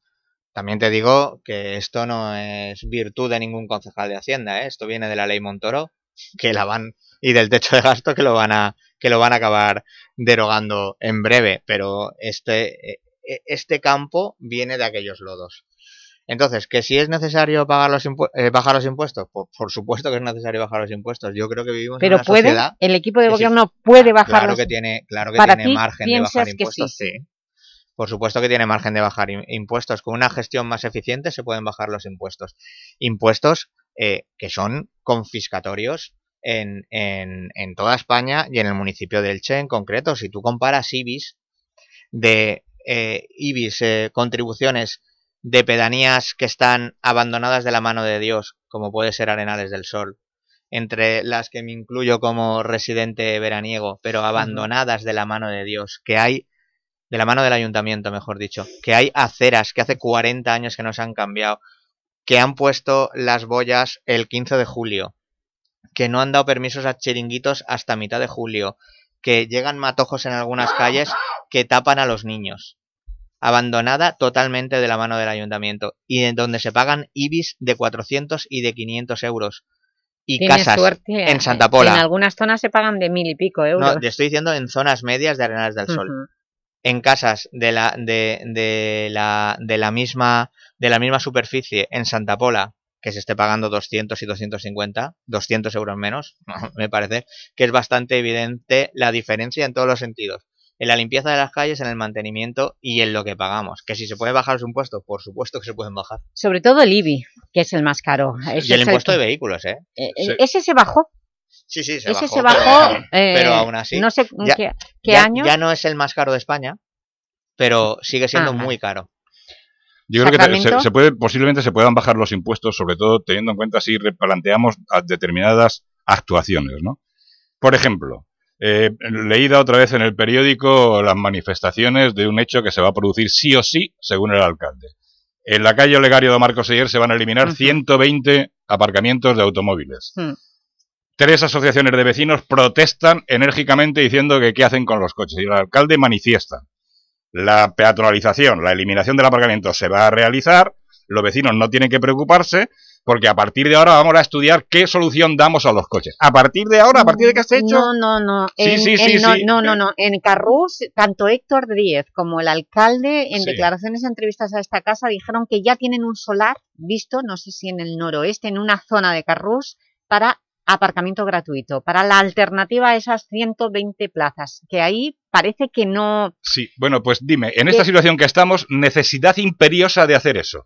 También te digo que esto no es virtud de ningún concejal de Hacienda, ¿eh? esto viene de la ley Montoro, que la van y del techo de gasto que lo van a que lo van a acabar derogando en breve, pero este eh, eh, este campo viene de aquellos lodos. Entonces, que si es necesario pagar los eh, bajar los impuestos, pues por supuesto que es necesario bajar los impuestos. Yo creo que vivimos en Pero una puede, sociedad el equipo de gobierno puede bajar claro los- que tiene, claro que tiene ti, margen de bajar impuestos, sí. sí. Por supuesto que tiene margen de bajar im- impuestos. Con una gestión más eficiente se pueden bajar los impuestos. Impuestos eh, que son confiscatorios en, en, en toda España y en el municipio de Elche en concreto. Si tú comparas IBIS de eh, IBIS, eh, contribuciones de pedanías que están abandonadas de la mano de Dios, como puede ser Arenales del Sol, entre las que me incluyo como residente veraniego, pero abandonadas de la mano de Dios, que hay, de la mano del ayuntamiento, mejor dicho, que hay aceras que hace 40 años que no se han cambiado, que han puesto las boyas el 15 de julio, que no han dado permisos a chiringuitos hasta mitad de julio, que llegan matojos en algunas calles que tapan a los niños. Abandonada totalmente de la mano del ayuntamiento y en donde se pagan IBIS de 400 y de 500 euros. Y Tienes casas suerte, en eh, Santa En Pola. algunas zonas se pagan de mil y pico euros. No, te estoy diciendo en zonas medias de Arenales del Sol. En casas de la, de, de la, de la misma, de la misma superficie en Santa Pola, que se esté pagando 200 y 250, 200 euros menos, *laughs* me parece que es bastante evidente la diferencia en todos los sentidos. En la limpieza de las calles, en el mantenimiento y en lo que pagamos. Que si se puede bajar los impuestos, por supuesto que se pueden bajar. Sobre todo el IBI, que es el más caro. Ese y el es impuesto que- de vehículos, ¿eh? eh, Sí. eh, Ese se bajó. Sí, sí, se ese bajó. se pero- bajó, eh, pero aún así, no sé ya- qué, qué ya, año. ya no es el más caro de España, pero sigue siendo Ah, muy caro. Yo creo que se, puede, posiblemente se puedan bajar los impuestos, sobre todo teniendo en cuenta si replanteamos a determinadas actuaciones, ¿no? Por ejemplo, eh, leída otra vez en el periódico las manifestaciones de un hecho que se va a producir sí o sí, según el alcalde. En la calle Olegario de Marcos Ayer se van a eliminar Ujú. 120 aparcamientos de automóviles. Hmm. Tres asociaciones de vecinos protestan enérgicamente diciendo que qué hacen con los coches. Y el alcalde manifiesta. La peatonalización, la eliminación del aparcamiento se va a realizar. Los vecinos no tienen que preocuparse porque a partir de ahora vamos a estudiar qué solución damos a los coches. A partir de ahora, a partir de que esté hecho... No, no, no. Sí, En- sí, en- sí, no, sí. no, no, no. En Carrús, tanto Héctor Díez como el alcalde, en declaraciones e entrevistas a esta casa, dijeron que ya tienen un solar visto, no sé si en el noroeste, en una zona de Carrús, para aparcamiento gratuito, para la alternativa a esas 120 plazas, que ahí parece que no... Sí, bueno, pues dime, en esta ¿Qué? situación que estamos, necesidad imperiosa de hacer eso.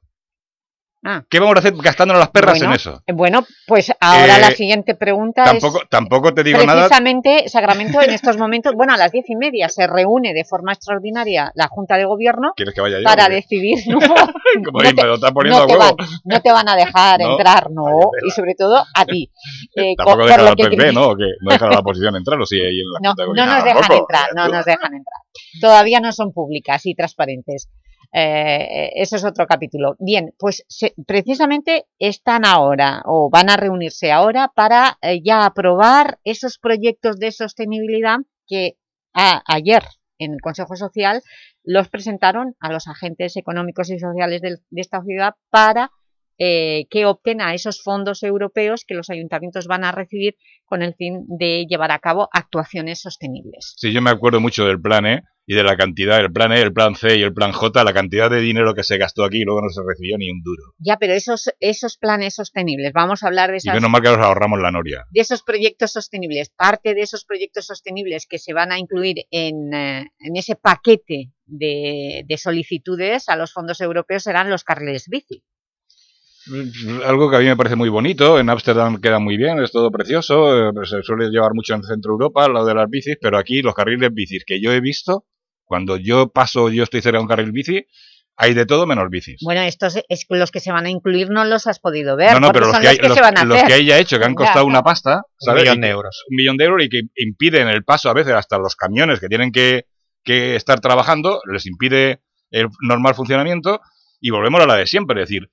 Ah, ¿Qué vamos a hacer gastándonos las perras bueno, en eso? Bueno, pues ahora Eh, la siguiente pregunta Tampoco, es... tampoco te digo nada... Precisamente, Sacramento en estos momentos, bueno, a las diez y media se reúne de forma extraordinaria la Junta de Gobierno ¿Quieres que vaya yo? para decidir, no, *laughs* Como no te- lo está poniendo no te, van, no te van a dejar No, entrar, no, y sobre todo a ti. Eh, *laughs* co- Tampoco dejan al PP, ¿no? Que no dejan a la oposición entrar, o sí, ahí en la No, Junta de no Gobierno nos dejan entrar, no nos dejan entrar. Todavía no son públicas y transparentes. Eh, eso es otro capítulo. Bien, pues se- precisamente están ahora o van a reunirse ahora para eh, ya aprobar esos proyectos de sostenibilidad que a- ayer en el Consejo Social los presentaron a los agentes económicos y sociales de esta ciudad para eh, que opten a esos fondos europeos que los ayuntamientos van a recibir con el fin de llevar a cabo actuaciones sostenibles. Sí, yo me acuerdo mucho del plan E y de la cantidad, el plan E, el plan C y el plan J, la cantidad de dinero que se gastó aquí y luego no se recibió ni un duro. Ya, pero esos, esos planes sostenibles, vamos a hablar de, Y esas, menos mal que nos ahorramos la noria. de esos proyectos sostenibles. Parte de esos proyectos sostenibles que se van a incluir en, eh, en ese paquete de, de solicitudes a los fondos europeos serán los carriles bici. Algo que a mí me parece muy bonito, en Ámsterdam queda muy bien, es todo precioso, eh, se suele llevar mucho en Centro Europa, lo de las bicis, pero aquí los carriles bicis que yo he visto, cuando yo paso, yo estoy cerca de un carril bici, hay de todo menos bicis. Bueno, estos es, los que se van a incluir no los has podido ver, no, no, pero los son que, hay, los que los, se van a los hacer. que hay ya hecho, que han costado ya. una pasta, ¿sabes? millón Y de euros. Un millón de euros y que impiden el paso a veces hasta los camiones que tienen que, que estar trabajando, les impide el normal funcionamiento y volvemos a la de siempre, es decir,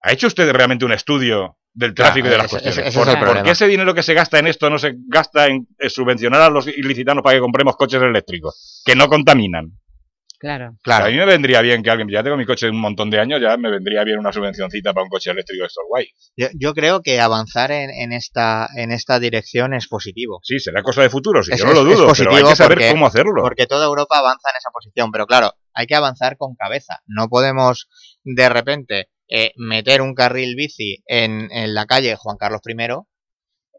¿ha hecho usted realmente un estudio del Claro, tráfico y de las ese- cuestiones? ese- ese ¿Por, qué ese dinero que se gasta en esto no se gasta en, subvencionar a los ilicitanos para que compremos coches eléctricos, que no contaminan? Claro. Claro. A mí me vendría bien que alguien, ya tengo mi coche de un montón de años, ya me vendría bien una subvencioncita para un coche eléctrico de estos guay. Yo, yo creo que avanzar en, en esta, en esta dirección es positivo. Sí, será cosa de futuro, sí, Es- yo no lo es- es dudo, pero hay positivo que saber porque- cómo hacerlo. Porque toda Europa avanza en esa posición. Pero claro, hay que avanzar con cabeza. No podemos de repente eh, meter un carril bici en, la calle Juan Carlos I,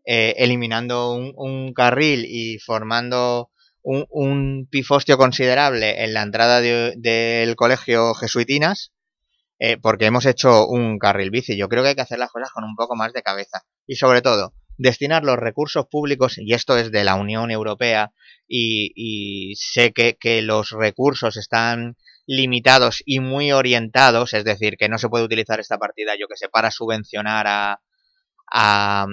eh, eliminando un, un carril y formando un, un pifostio considerable en la entrada de- del colegio Jesuitinas, eh, porque hemos hecho un carril bici. Yo creo que hay que hacer las cosas con un poco más de cabeza. Y sobre todo, destinar los recursos públicos, y esto es de la Unión Europea, y, y sé que los recursos están limitados y muy orientados, es decir, que no se puede utilizar esta partida, yo que sé, para subvencionar a, a,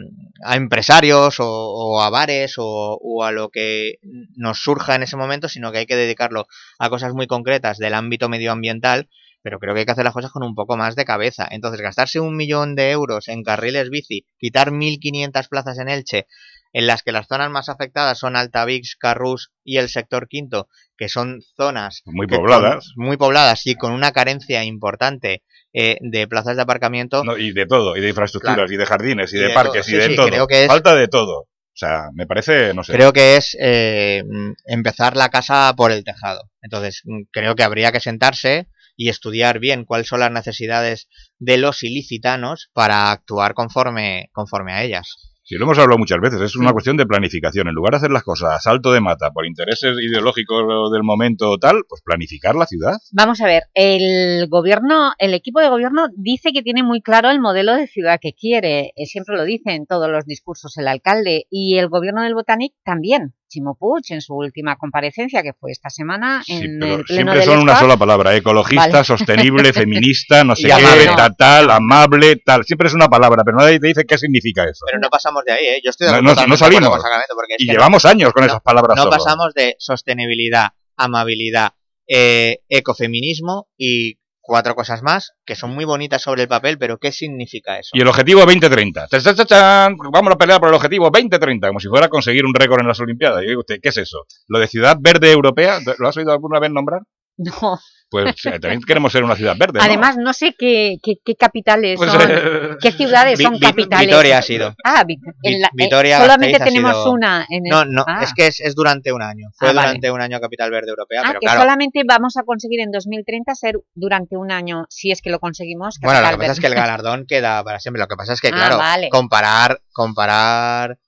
a empresarios o, o a bares o, o a lo que nos surja en ese momento, sino que hay que dedicarlo a cosas muy concretas del ámbito medioambiental, pero creo que hay que hacer las cosas con un poco más de cabeza. Entonces, gastarse un millón de euros en carriles bici, quitar 1.500 plazas en Elche, en las que las zonas más afectadas son Altavix, Carrús y el sector quinto, que son zonas Muy pobladas. con- muy pobladas y con una carencia importante eh, de plazas de aparcamiento. No, y de todo, y de infraestructuras, Claro. y de jardines, y, Y de, de parques, y de sí, todo. creo que es- Falta de todo. O sea, me parece, no sé. Creo que es eh, empezar la casa por el tejado. Entonces, mm, creo que habría que sentarse y estudiar bien cuáles son las necesidades de los ilicitanos para actuar conforme, conforme a ellas. Si lo hemos hablado muchas veces, es una cuestión de planificación. En lugar de hacer las cosas a salto de mata por intereses ideológicos del momento o tal, pues planificar la ciudad. Vamos a ver, el gobierno, el equipo de gobierno dice que tiene muy claro el modelo de ciudad que quiere, eh, siempre lo dice en todos los discursos el alcalde, y el gobierno del Botanic también. Chimo Puig en su última comparecencia, que fue esta semana Sí, en pero el pleno siempre del son una sola palabra, ecologista, Vale. sostenible, *laughs* feminista, no sé Y qué, amable. tal, tal, amable, tal. Siempre es una palabra, pero nadie te dice qué significa eso. Pero no pasamos de ahí, ¿eh? Yo estoy de No- acuerdo no- no salimos. porque Y no- llevamos años con no- esas palabras No solo. pasamos de sostenibilidad, amabilidad, eh, ecofeminismo y cuatro cosas más que son muy bonitas sobre el papel, pero ¿qué significa eso? Y el objetivo 2030. ¡Cha, cha, cha, chan! Vamos a pelear por el objetivo 2030, como si fuera conseguir un récord en las Olimpiadas. Y digo usted, ¿qué es eso? ¿Lo de ciudad verde europea? ¿Lo has oído alguna vez nombrar? No. Pues eh, también queremos ser una ciudad verde, ¿no? Además, no sé qué, qué, qué capitales Pues, son, eh, qué ciudades Vi- son capitales. Vitoria ha sido. Ah, Vi- en la- eh, Vitoria solamente Gasteiz ha tenemos sido- una. En el- No, no, Ah. es que es, es durante un año. Fue Ah, vale. durante un año Capital Verde Europea, Ah, pero que claro. solamente vamos a conseguir en 2030 ser durante un año, si es que lo conseguimos. Bueno, lo que pasa es que el *laughs* galardón queda para siempre. Lo que pasa es que, Ah, claro, vale. comparar, comparar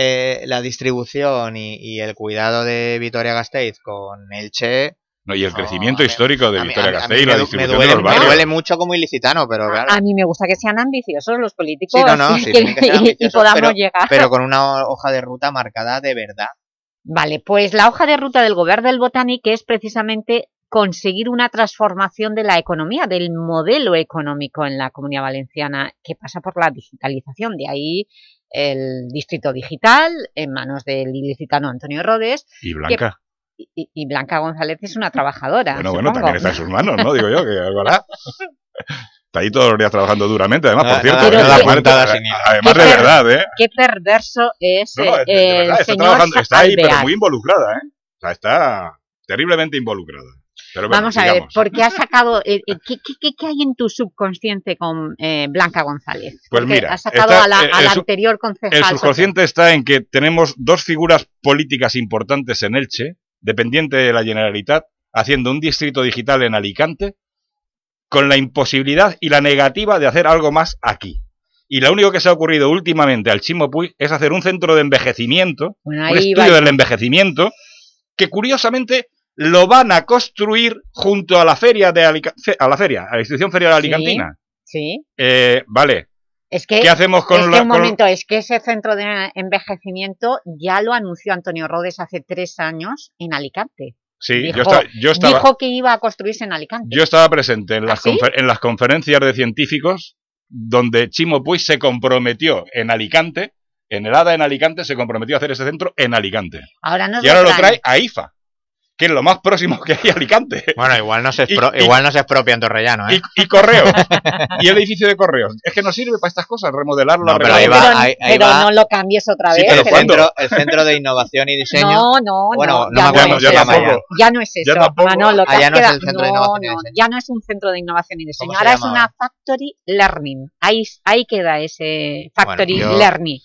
eh, la distribución y, y el cuidado de Vitoria-Gasteiz con Elche... No, y el no, crecimiento histórico de a mí- Vitoria a mí- a mí Gasteiz y la me distribución me duele, de los me barrios. duele mucho como ilicitano, pero claro. A mí me gusta que sean ambiciosos los políticos Sí, no, no, y, sí, que- que *laughs* y- podamos pero- llegar. Pero con una hoja de ruta marcada de verdad. Vale, pues la hoja de ruta del Gobierno del Botánic es precisamente conseguir una transformación de la economía, del modelo económico en la Comunidad Valenciana, que pasa por la digitalización. De ahí el Distrito Digital, en manos del ilicitano Antonio Rodes, Y Blanca. Y, Blanca González es una trabajadora, Bueno, bueno, también está en sus manos, ¿no? Digo yo, que algo hará. Está ahí todos los días trabajando duramente, además, por Nada- cierto. nada- ¿eh? nada Además, de- además verdad, ¿eh? Qué perverso es No, no, de- de eh, verdad, el está señor trabajando, está ahí, pero muy involucrada, ¿eh? O sea, está terriblemente involucrada. Pero bueno, Vamos a ver, sigamos. ¿por qué has sacado, eh, eh, ¿qué, qué, qué- qué hay en tu subconsciente con eh, Blanca González? Pues Porque mira, has sacado está- a la, el- a la el sub- anterior concejal. El subconsciente está en que tenemos dos figuras políticas importantes en Elche, dependiente de la Generalitat, haciendo un distrito digital en Alicante, con la imposibilidad y la negativa de hacer algo más aquí. Y lo único que se ha ocurrido últimamente al Chimo Puig es hacer un centro de envejecimiento, Bueno, un estudio del envejecimiento, que curiosamente lo van a construir junto a la feria de Alica- a la feria, a la institución ferial Sí. alicantina. Sí, Eh, vale, es que, ¿qué hacemos con es que la un con- momento, es que ese centro de envejecimiento ya lo anunció Antonio Rodes hace tres años en Alicante. Sí, dijo, yo, esta- yo estaba dijo que iba a construirse en Alicante. Yo estaba presente en las, ¿Ah, sí? en las conferencias de científicos donde Chimo Puig se comprometió en Alicante, en el ADA en Alicante, se comprometió a hacer ese centro en Alicante. ahora nos Y ahora lo trae a IFA, que es lo más próximo que hay a Alicante. Bueno, igual no se, expro- y- igual no se expropia en Torrellano, ¿eh? Y, y correo. *laughs* y el edificio de correos. Es que no sirve para estas cosas, remodelarlo, No, pero arreglarlo. ahí va, pero ahí- ahí pero va. no lo cambies otra Sí, vez. pero el, centro, el Centro de Innovación y Diseño. No, no, Bueno, no, ya no ya. Ya no es eso, Ya tampoco. Manolo, te Ah, ya no es el Centro de no, Innovación y Diseño. ya no es un centro de innovación y diseño, ¿Cómo se ahora es una Factory Learning. Ahí, ahí queda ese Factory yo- Learning.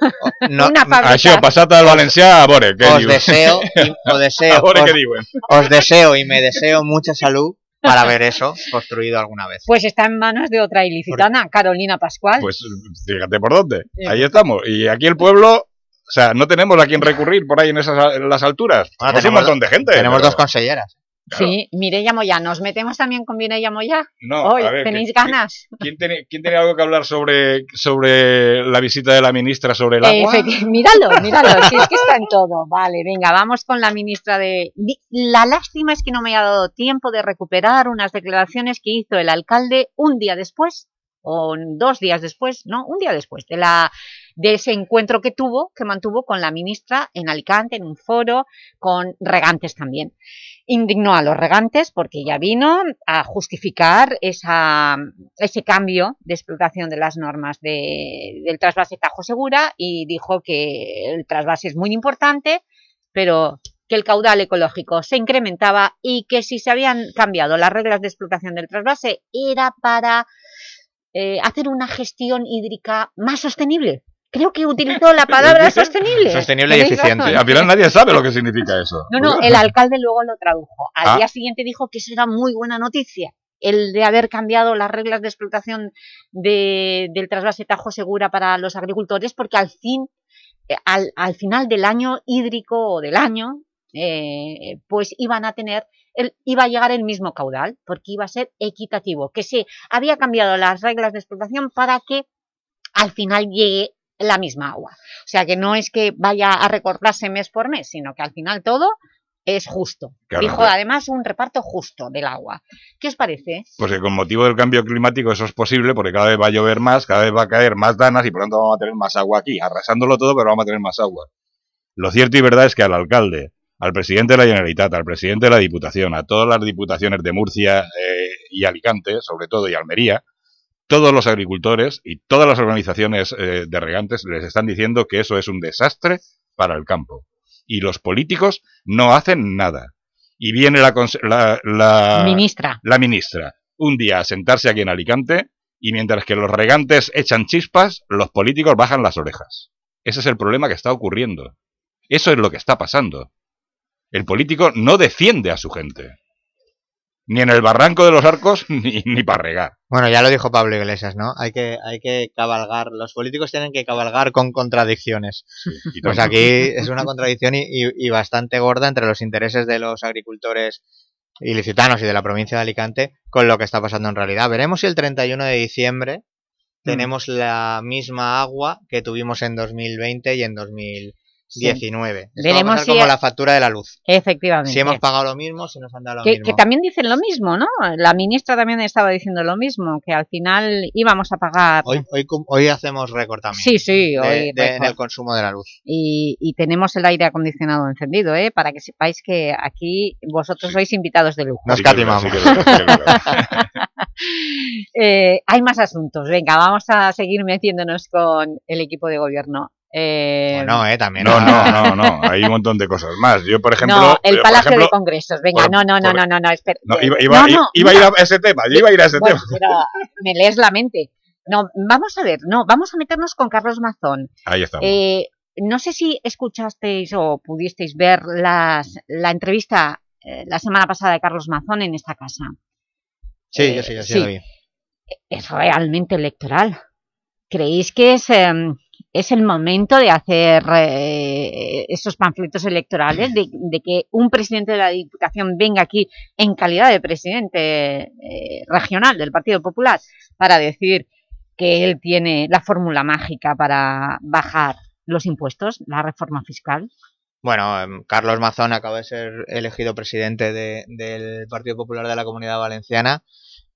*laughs* No, una fábrica. Això, passat valencià, a veure, què os deseo, y- os *laughs* deseo, A os, què diuen. os deseo y me deseo mucha salud para ver eso construido alguna vez. Pues está en manos de otra ilicitana, Carolina Pascual. Pues fíjate por dónde. Sí. Ahí estamos. Y aquí el pueblo, o sea, no tenemos a quién recurrir por ahí en esas en las alturas. Bueno, Tenemos un montón de gente. Tenemos pero- dos conselleras. Claro. Sí, Mireia Moya. ¿Nos metemos también con Mireia Moya? No, Hoy, a ver, ¿tenéis ¿qué- ganas? ¿quién tiene, ¿Quién tiene algo que hablar sobre, sobre la visita de la ministra sobre el agua? Efecti- míralo, míralo, si es que está en todo. Vale, venga, vamos con la ministra de... La lástima es que no me ha dado tiempo de recuperar unas declaraciones que hizo el alcalde un día después, o dos días después, no, un día después de, la, de ese encuentro que tuvo, que mantuvo con la ministra en Alicante, en un foro, con regantes también. Indignó a los regantes porque ya vino a justificar esa, ese cambio de explotación de las normas de- del trasvase Tajo Segura y dijo que el trasvase es muy importante, pero que el caudal ecológico se incrementaba y que si se habían cambiado las reglas de explotación del trasvase era para eh, hacer una gestión hídrica más sostenible. Creo que utilizó la palabra sostenible. Sostenible y eficiente. razón. Al final nadie sabe lo que significa eso. No, no, el alcalde luego lo tradujo. Al Ah. día siguiente dijo que eso era muy buena noticia, el de haber cambiado las reglas de explotación de- del trasvase Tajo Segura para los agricultores, porque al fin, eh, al, al final del año hídrico o del año, eh, pues iban a tener, el, iba a llegar el mismo caudal, porque iba a ser equitativo, que se había cambiado las reglas de explotación para que al final llegue la misma agua. O sea, que no es que vaya a recortarse mes por mes, sino que al final todo es justo. Claro, Dijo claro. además un reparto justo del agua. ¿Qué os parece? Pues que con motivo del cambio climático eso es posible porque cada vez va a llover más, cada vez va a caer más danas y por lo tanto vamos a tener más agua aquí, arrasándolo todo, pero vamos a tener más agua. Lo cierto y verdad es que al alcalde, al presidente de la Generalitat, al presidente de la Diputación, a todas las diputaciones de Murcia eh, y Alicante, sobre todo, y Almería, todos los agricultores y todas las organizaciones eh, de regantes les están diciendo que eso es un desastre para el campo. Y los políticos no hacen nada. Y viene la, la, la- Ministra. la ministra un día a sentarse aquí en Alicante y mientras que los regantes echan chispas, los políticos bajan las orejas. Ese es el problema que está ocurriendo. Eso es lo que está pasando. El político no defiende a su gente. Ni en el barranco de los arcos, *laughs* ni, ni para regar. Bueno, ya lo dijo Pablo Iglesias, ¿no? Hay que, hay que cabalgar, los políticos tienen que cabalgar con contradicciones. Y Pues aquí es una contradicción y, y- y bastante gorda entre los intereses de los agricultores ilicitanos y de la provincia de Alicante con lo que está pasando en realidad. Veremos si el 31 de diciembre Mm. tenemos la misma agua que tuvimos en 2020 y en 2019. Esto va a Veremos pasar si como a- la factura de la luz. Efectivamente. Si hemos pagado lo mismo, si nos han dado lo que, mismo. que también dicen lo mismo, ¿no? La ministra también estaba diciendo lo mismo, que al final íbamos a pagar... Hoy, hoy, hoy hacemos récord también. Sí, sí, hoy de- en el consumo de la luz. y, y tenemos el aire acondicionado encendido, ¿eh? Para que sepáis que aquí vosotros sois invitados de lujo. Nos Sí catimamos. sí. *laughs* *laughs* Eh, hay más asuntos. Venga, vamos a seguir metiéndonos con el equipo de gobierno. Eh, Bueno, eh, también. No, no, no, no. Hay un montón de cosas más. Yo, por ejemplo... no, el Palacio ejemplo, de Congresos. Venga, por- no, no, no, por- no, no, no, espera. no, Eh, iba, iba- no, no, iba a ir a ese tema, yo iba a ir a ese Bueno, tema. pero me lees la mente. No, vamos a ver, no, vamos a meternos con Carlos Mazón. Ahí estamos. Eh, no sé si escuchasteis o pudisteis ver las, la entrevista eh, la semana pasada de Carlos Mazón en esta casa. Sí, Eh, yo sí, yo sí, sí. lo vi. Es realmente electoral. ¿Creéis que es, em, es el momento de hacer eh, esos panfletos electorales, de, que un presidente de la Diputación venga aquí en calidad de presidente eh, regional del Partido Popular para decir que él tiene la fórmula mágica para bajar los impuestos, la reforma fiscal? Bueno, em, Carlos Mazón acaba de ser elegido presidente de- del Partido Popular de la Comunidad Valenciana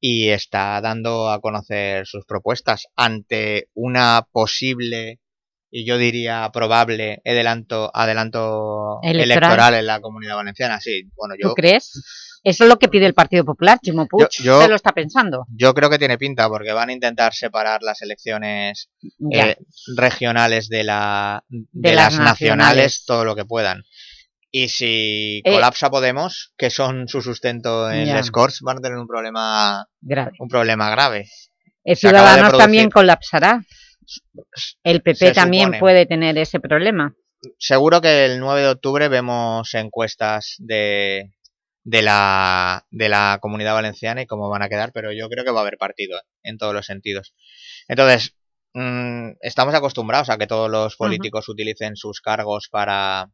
y está dando a conocer sus propuestas ante una posible y yo diría probable adelanto, adelanto Electoral. electoral. en la Comunidad Valenciana. Sí, bueno, yo, ¿Tú crees? Eso es lo que pide el Partido Popular, Chimo Puig, yo- se lo está pensando. yo creo que tiene pinta porque van a intentar separar las elecciones eh, regionales de, la, de, De las, las nacionales, nacionales. todo lo que puedan. Y si Eh, colapsa Podemos, que son su sustento en les Corts, van a tener un problema, Grave. un problema grave. El de Ciudadanos también colapsará. El PP también supone. puede tener ese problema. Seguro que el 9 de octubre vemos encuestas de, de, la, de la comunidad valenciana y cómo van a quedar, pero yo creo que va a haber partido en todos los sentidos. Entonces, mm, estamos acostumbrados a que todos los políticos utilicen sus cargos para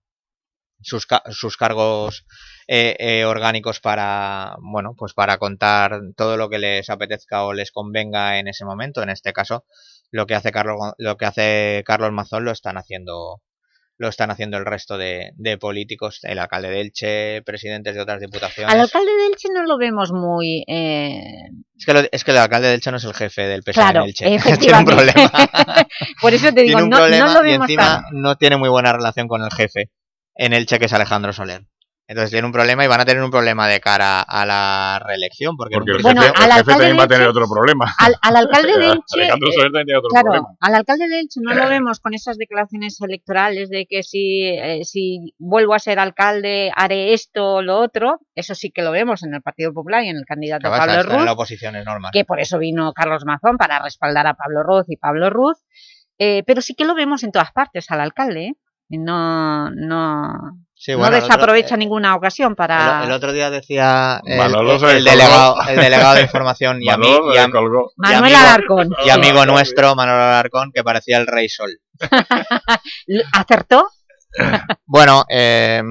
sus, sus cargos eh, eh, orgánicos para bueno pues para contar todo lo que les apetezca o les convenga en ese momento en este caso lo que hace Carlos lo que hace Carlos Mazón lo están haciendo lo están haciendo el resto de, de políticos el alcalde de Elche presidentes de otras diputaciones Al alcalde de Elche no lo vemos muy... eh, es que lo- es que el alcalde de Elche no es el jefe del PSOE Claro, Elche *laughs* tiene un efectivamente. problema *laughs* Por eso te digo, no, problema no lo y vemos encima tan... no tiene muy buena relación con el jefe en Elche, que es Alejandro Soler. Entonces tiene un problema y van a tener un problema de cara a la reelección. Porque, Porque el Bueno, jefe, al el jefe también de va a tener otro problema. Al, al alcalde de *laughs* Elche... Alejandro eh, Soler también tiene otro Claro, problema. al alcalde de Elche no lo *laughs* vemos con esas declaraciones electorales de que si, eh, si vuelvo a ser alcalde haré esto o lo otro. Eso sí que lo vemos en el Partido Popular y en el candidato Claro, Pablo en la Ruz. oposición es normal. que por eso vino Carlos Mazón, para respaldar a Pablo Ruz y Pablo Ruz, eh, pero sí que lo vemos en todas partes al alcalde, ¿eh? No, no, Sí, no otro- desaprovecha ninguna ocasión para... El, el otro día decía el, Manolo el- delegado, el delegado de información y, ami- am- Manuel amigo- Alarcón. y amigo nuestro, Manuel Alarcón, que parecía el rey sol. *laughs* ¿Acertó? *laughs* Bueno, eh,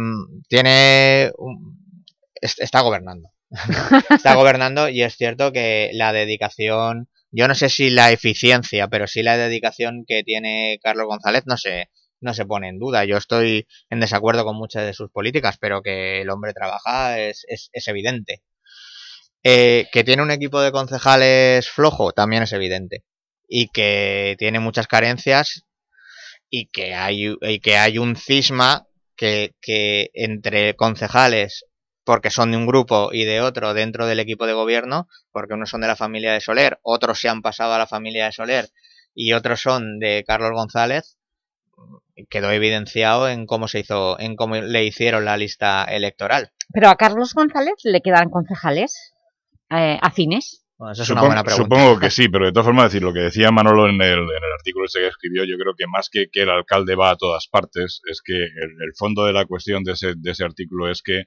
tiene... un- es- está gobernando. *laughs* está gobernando y es cierto que la dedicación yo no sé si la eficiencia, pero sí la dedicación que tiene Carlos González no se, no se pone en duda. Yo estoy en desacuerdo con muchas de sus políticas, pero que el hombre trabaja es, es, evidente. Eh, que tiene un equipo de concejales flojo, también es evidente. Y que tiene muchas carencias y que hay, y que hay un cisma que, que entre concejales porque son de un grupo y de otro dentro del equipo de gobierno, porque unos son de la familia de Soler, otros se han pasado a la familia de Soler y otros son de Carlos González, quedó evidenciado en cómo se hizo, en cómo le hicieron la lista electoral. Pero a Carlos González le quedan concejales eh, afines. Bueno, eso es una Supongo, buena pregunta. supongo que sí, pero de todas formas, decir, lo que decía Manolo en el, en el artículo ese que escribió, yo creo que más que que el alcalde va a todas partes, es que el, el fondo de la cuestión de ese, de ese artículo es que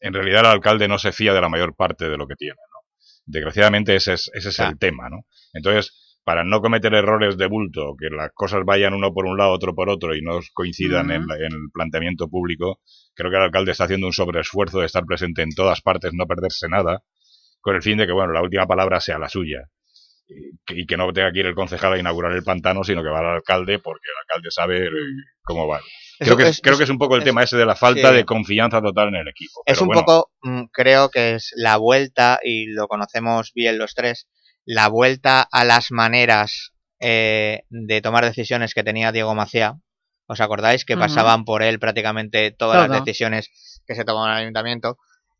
en realidad el alcalde no se fía de la mayor parte de lo que tiene. ¿no? Desgraciadamente ese es, ese es el tema. ¿no? Entonces, para no cometer errores de bulto, que las cosas vayan uno por un lado, otro por otro y no coincidan en, la- en el planteamiento público, creo que el alcalde está haciendo un sobreesfuerzo de estar presente en todas partes, no perderse nada, con el fin de que bueno la última palabra sea la suya. Y que, y que no tenga que ir el concejal a inaugurar el pantano, sino que va al alcalde porque el alcalde sabe cómo va. Creo que, es- creo es- que es un poco el tema ese de la falta sí. de confianza total en el equipo. Es Pero un bueno, poco, mm, creo que es la vuelta, y lo conocemos bien los tres, la vuelta a las maneras eh, de tomar decisiones que tenía Diego Macía. ¿Os acordáis que pasaban por él prácticamente todas las decisiones que se tomaban en el ayuntamiento?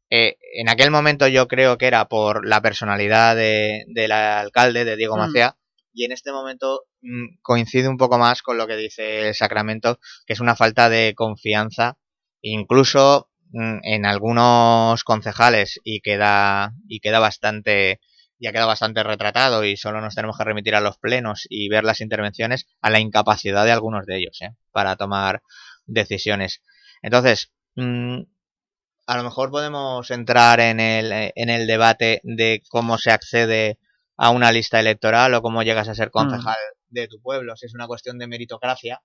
Eh, en aquel momento yo creo que era por la personalidad de- del alcalde, de Diego. Macía, y en este momento mm, coincide un poco más con lo que dice Sacramento, que es una falta de confianza, incluso mm, en algunos concejales y queda y queda bastante ya queda bastante retratado y solo nos tenemos que remitir a los plenos y ver las intervenciones a la incapacidad de algunos de ellos ¿eh? para tomar decisiones. Entonces, mm, a lo mejor podemos entrar en el, eh, en el debate de cómo se accede a una lista electoral o cómo llegas a ser concejal de tu pueblo, si es una cuestión de meritocracia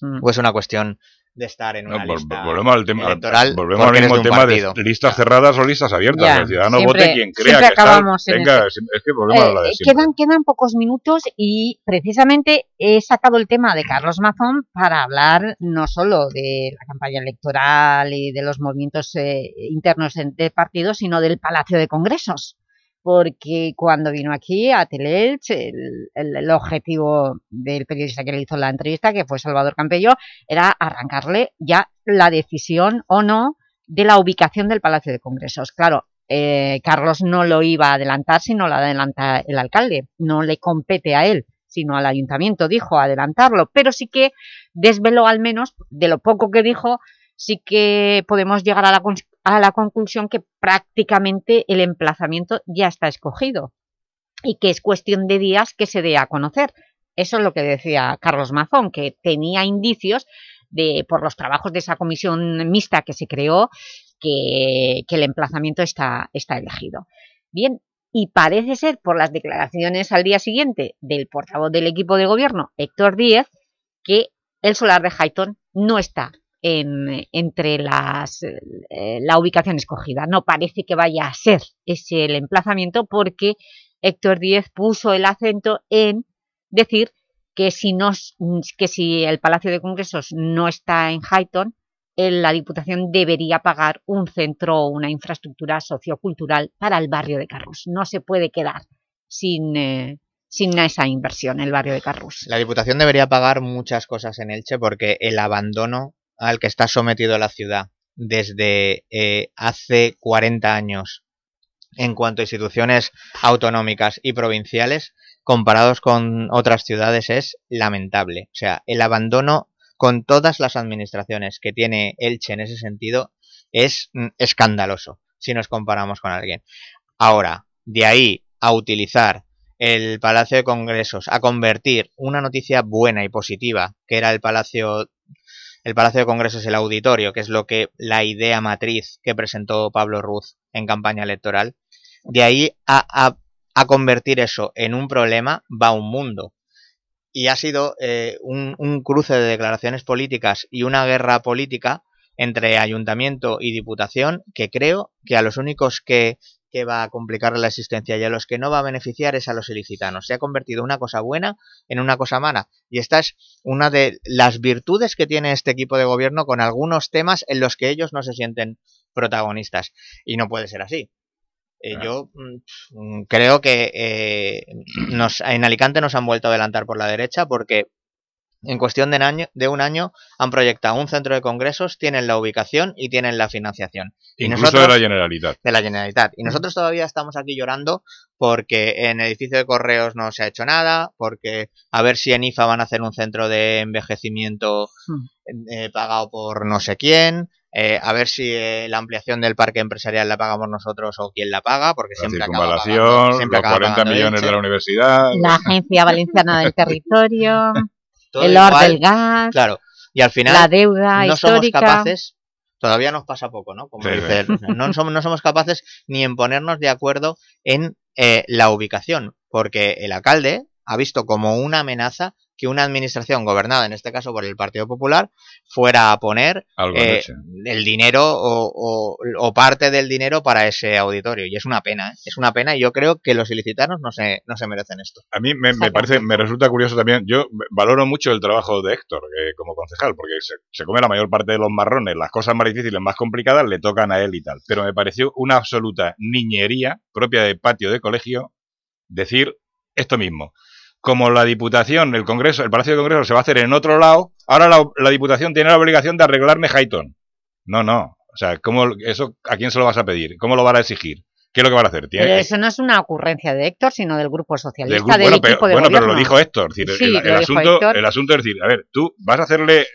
Mm. o es una cuestión de estar en no, una vol- lista volvemos al tema, electoral volvemos al mismo de tema partido. de listas cerradas o listas abiertas. Ya, el ciudadano siempre- vote quien crea siempre que acabamos en Venga, ese- es que volvemos a la de Eh, siempre. quedan, quedan pocos minutos y precisamente he sacado el tema de Carlos Mazón para hablar no solo de la campaña electoral y de los movimientos eh, internos en- del partido, sino del Palacio de Congresos. Porque cuando vino aquí a Teleelch, el, el- el objetivo del periodista que le hizo la entrevista, que fue Salvador Campello, era arrancarle ya la decisión o no de la ubicación del Palacio de Congresos. Claro, eh, Carlos no lo iba a adelantar si no lo adelanta el alcalde, no le compete a él, sino al ayuntamiento, dijo adelantarlo, pero sí que desveló al menos, de lo poco que dijo, sí que podemos llegar a la, a la conclusión que prácticamente el emplazamiento ya está escogido y que es cuestión de días que se dé a conocer. Eso es lo que decía Carlos Mazón, que tenía indicios de, por los trabajos de esa comisión mixta que se creó, que, que el emplazamiento está, está elegido. Bien, y parece ser, por las declaraciones al día siguiente del portavoz del equipo de gobierno, Héctor Díez, que el solar de Highton no está en, entre las, eh, la ubicación escogida. No parece que vaya a ser ese el emplazamiento porque Héctor Díez puso el acento en decir que si, no, s- que si el Palacio de Congresos no está en Highton, la Diputación debería pagar un centro o una infraestructura sociocultural para el barrio de Carrus. No se puede quedar sin, eh, sin esa inversión el barrio de Carrus. La Diputación debería pagar muchas cosas en Elche porque el abandono al que está sometido la ciudad desde eh, hace 40 años en cuanto a instituciones autonómicas y provinciales comparados con otras ciudades es lamentable. O sea, el abandono con todas las administraciones que tiene Elche en ese sentido es mm, escandaloso si nos comparamos con alguien. Ahora, de ahí a utilizar el Palacio de Congresos, a convertir una noticia buena y positiva, que era el Palacio, el Palacio de Congresos, el auditorio, que es lo que la idea matriz que presentó Pablo Ruz en campaña electoral, de ahí a, a, convertir eso en un problema va un mundo. Y ha sido eh, un cruce de declaraciones políticas y una guerra política entre ayuntamiento y diputación que creo que a los únicos que que va a complicarle la existencia y a los que no va a beneficiar es a los ilicitanos. Se ha convertido una cosa buena en una cosa mala. Y esta es una de las virtudes que tiene este equipo de gobierno con algunos temas en los que ellos no se sienten protagonistas. Y no puede ser así. Eh, yo mm, creo que eh, nos, en Alicante nos han vuelto a adelantar por la derecha porque en cuestión de un, año, de un año han proyectado un centro de congresos, tienen la ubicación y tienen la financiación. Incluso de la Generalitat. De la Generalitat. Y nosotros todavía estamos aquí llorando porque en el edificio de correos no se ha hecho nada, porque a ver si en IFA van a hacer un centro de envejecimiento Hmm. eh, pagado por no sé quién, eh, a ver si eh, la ampliación del parque empresarial la pagamos nosotros o quién la paga, porque La siempre acaba pagando, circunvalación, siempre los acaba 40 pagando millones de la universidad. La Agencia Valenciana del Territorio, *laughs* Todo el Or igual, del Gas, Claro, y al final la deuda no somos histórica. capaces, todavía nos pasa poco, ¿no? Como Sí, dice sí. no somos, no somos capaces ni en ponernos de acuerdo en eh, la ubicación, porque el alcalde ha visto como una amenaza que una administración gobernada, en este caso por el Partido Popular, fuera a poner eh, el dinero o, o- o parte del dinero para ese auditorio. Y es una pena, ¿eh? es una pena y yo creo que los ilicitanos no se, no se merecen esto. A mí me, me parece, me resulta curioso también. Yo valoro mucho el trabajo de Héctor eh, como concejal, porque se, se come la mayor parte de los marrones, las cosas más difíciles, más complicadas, le tocan a él y tal. Pero me pareció una absoluta niñería propia de patio de colegio decir esto mismo. Como la Diputación, el Congreso, el Palacio de Congreso se va a hacer en otro lado, ahora la, la Diputación tiene la obligación de arreglarme Highton. No, no. O sea, ¿cómo, eso, ¿a quién se lo vas a pedir? ¿Cómo lo van a exigir? ¿Qué es lo que van a hacer? Pero eso no es una ocurrencia de Héctor, sino del Grupo del Socialista, grupo- del bueno, equipo pero, de bueno, pero lo dijo Héctor. es decir, Sí, el, asunto, Héctor. el asunto es decir, a ver, tú vas a hacerle.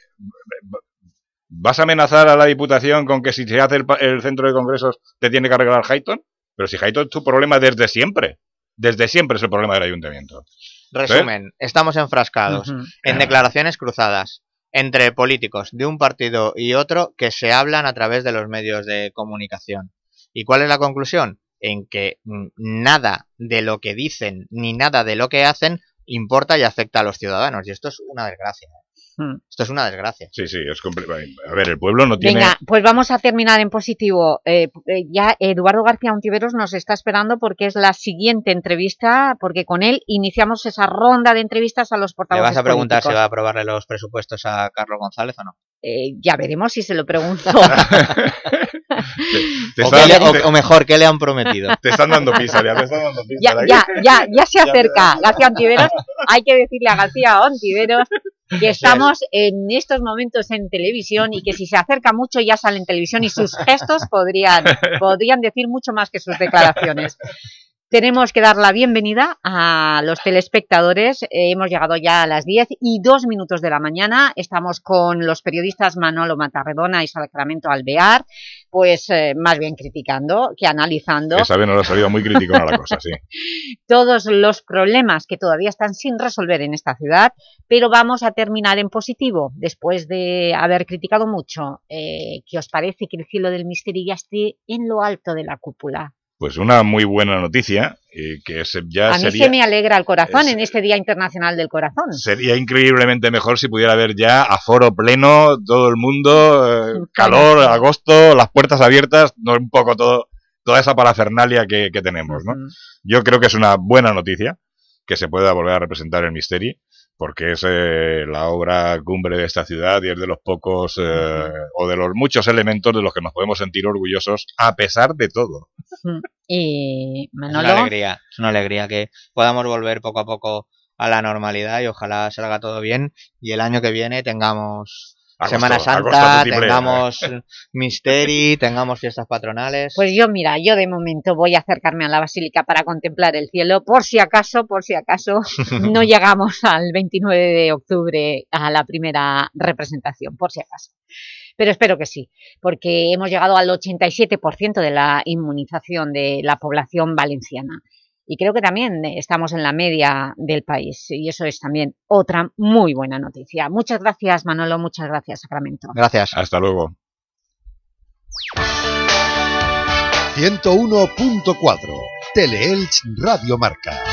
¿Vas a amenazar a la Diputación con que si se hace el, el centro de congresos te tiene que arreglar Highton? Pero si Highton es tu problema desde siempre. Desde siempre es el problema del ayuntamiento. Resumen, estamos enfrascados en declaraciones cruzadas entre políticos de un partido y otro que se hablan a través de los medios de comunicación. ¿Y cuál es la conclusión? En que mm, nada de lo que dicen ni nada de lo que hacen importa y afecta a los ciudadanos. Y esto es una desgracia. Mm. Esto es una desgracia. Sí, sí, es A ver, el pueblo no tiene. Venga, pues vamos a terminar en positivo. Eh, eh, ya Eduardo García Ontiveros nos está esperando porque es la siguiente entrevista, porque con él iniciamos esa ronda de entrevistas a los ¿Le portavoces vas a preguntar si políticos. va a aprobarle los presupuestos a Carlos González o no? Eh, ya veremos si se lo pregunto. *laughs* *laughs* Te O, están- qué le- o- te- o mejor, ¿qué le han prometido? *laughs* Te están dando pizza, ya te están dando ya, ya, ya, ya se acerca García Ontiveros. Hay que decirle a García Ontiveros que *laughs* estamos en estos momentos en televisión y que si se acerca mucho ya sale en televisión y sus *laughs* gestos podrían, podrían decir mucho más que sus declaraciones. Tenemos que dar la bienvenida a los telespectadores. Eh, hemos llegado ya a las 10 y 2 minutos de la mañana. Estamos con los periodistas Manolo Matarredona y Sacramento Alvear, pues eh, más bien criticando que analizando Esa vez nos ha salido muy crítico a la cosa, sí. *laughs* todos los problemas que todavía están sin resolver en esta ciudad, pero vamos a terminar en positivo, después de haber criticado mucho. Eh, ¿Qué os parece que el cielo del misterio ya esté en lo alto de la cúpula? Pues una muy buena noticia, eh, que se- ya A mí sería... se me alegra el corazón es- en este Día Internacional del Corazón. Sería increíblemente mejor si pudiera haber ya aforo pleno, todo el mundo, eh, calor, agosto, las puertas abiertas, no un poco todo, toda esa parafernalia que, que tenemos, ¿no? Yo creo que es una buena noticia que se pueda volver a representar el Misteri, porque es eh, la obra cumbre de esta ciudad y es de los pocos eh, o de los muchos elementos de los que nos podemos sentir orgullosos a pesar de todo. Y Es una alegría, es una alegría que podamos volver poco a poco a la normalidad y ojalá salga todo bien y el año que viene tengamos Agosto, Semana Santa, multiplea, tengamos *laughs* Misteri, tengamos fiestas patronales. pues yo mira, yo de momento voy a acercarme a la Basílica para contemplar el cielo, por si acaso, por si acaso *laughs* no llegamos al 29 de octubre a la primera representación, por si acaso. Pero espero que sí, porque hemos llegado al 87% de la inmunización de la población valenciana. Y creo que también estamos en la media del país y eso es también otra muy buena noticia. Muchas gracias Manolo, muchas gracias Sacramento. Gracias. Hasta luego. 101.4 Teleelch Radio Marca.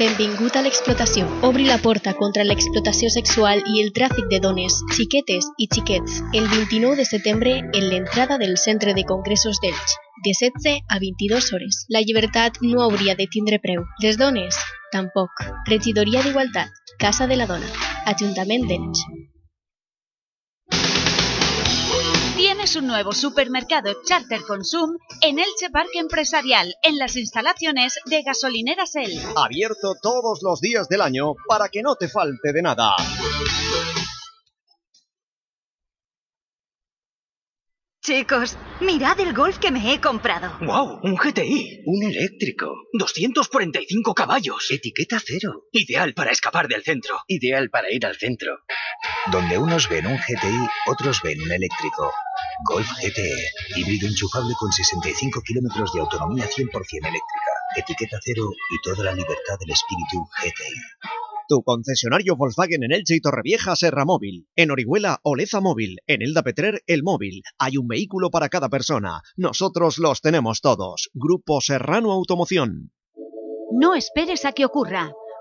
Benvingut a l'explotació. Obri la porta contra l'explotació sexual i el tràfic de dones, xiquetes i xiquets el 29 de setembre en l'entrada del Centre de Congressos d'Elx, de 16 a 22 hores. La llibertat no hauria de tindre preu. Les dones, tampoc. Regidoria d'Igualtat, Casa de la Dona, Ajuntament d'Elx. Tienes un nuevo supermercado Charter Consum en Elche Parque Empresarial, en las instalaciones de Gasolineras El. Abierto todos los días del año para que no te falte de nada. Chicos, mirad el Golf que me he comprado. ¡Wow! Un GTI. Un eléctrico. 245 caballos. Etiqueta cero. Ideal para escapar del centro. Ideal para ir al centro. Donde unos ven un GTI, otros ven un eléctrico. Golf GTE, híbrido enchufable con 65 kilómetros de autonomía 100% eléctrica, etiqueta cero y toda la libertad del espíritu GTI. Tu concesionario Volkswagen en Elche y Torrevieja Serra Móvil. En Orihuela Oleza Móvil. En Elda Petrer El Móvil. Hay un vehículo para cada persona. Nosotros los tenemos todos. Grupo Serrano Automoción. No esperes a que ocurra.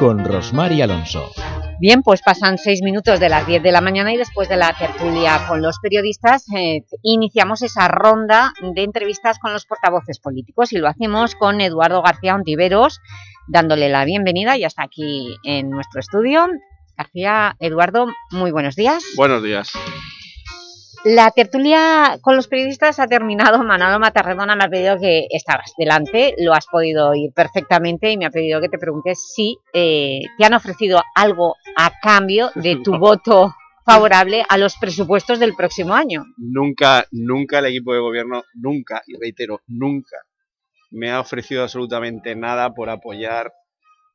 con Rosmar y Alonso. Bien, pues pasan seis minutos de las 10 de la mañana y después de la tertulia con los periodistas eh, iniciamos esa ronda de entrevistas con los portavoces políticos y lo hacemos con Eduardo García Ontiveros, dándole la bienvenida y hasta aquí en nuestro estudio. García, Eduardo, muy buenos días. Buenos días. La tertulia con los periodistas ha terminado. *laughs* Manolo Matarredona me ha pedido que estabas delante, lo has podido oír perfectamente y me ha pedido que te preguntes si eh, te han ofrecido algo a cambio de tu *laughs* voto favorable a los presupuestos del próximo año. Nunca, nunca el equipo de gobierno, nunca, y reitero, nunca me ha ofrecido absolutamente nada por apoyar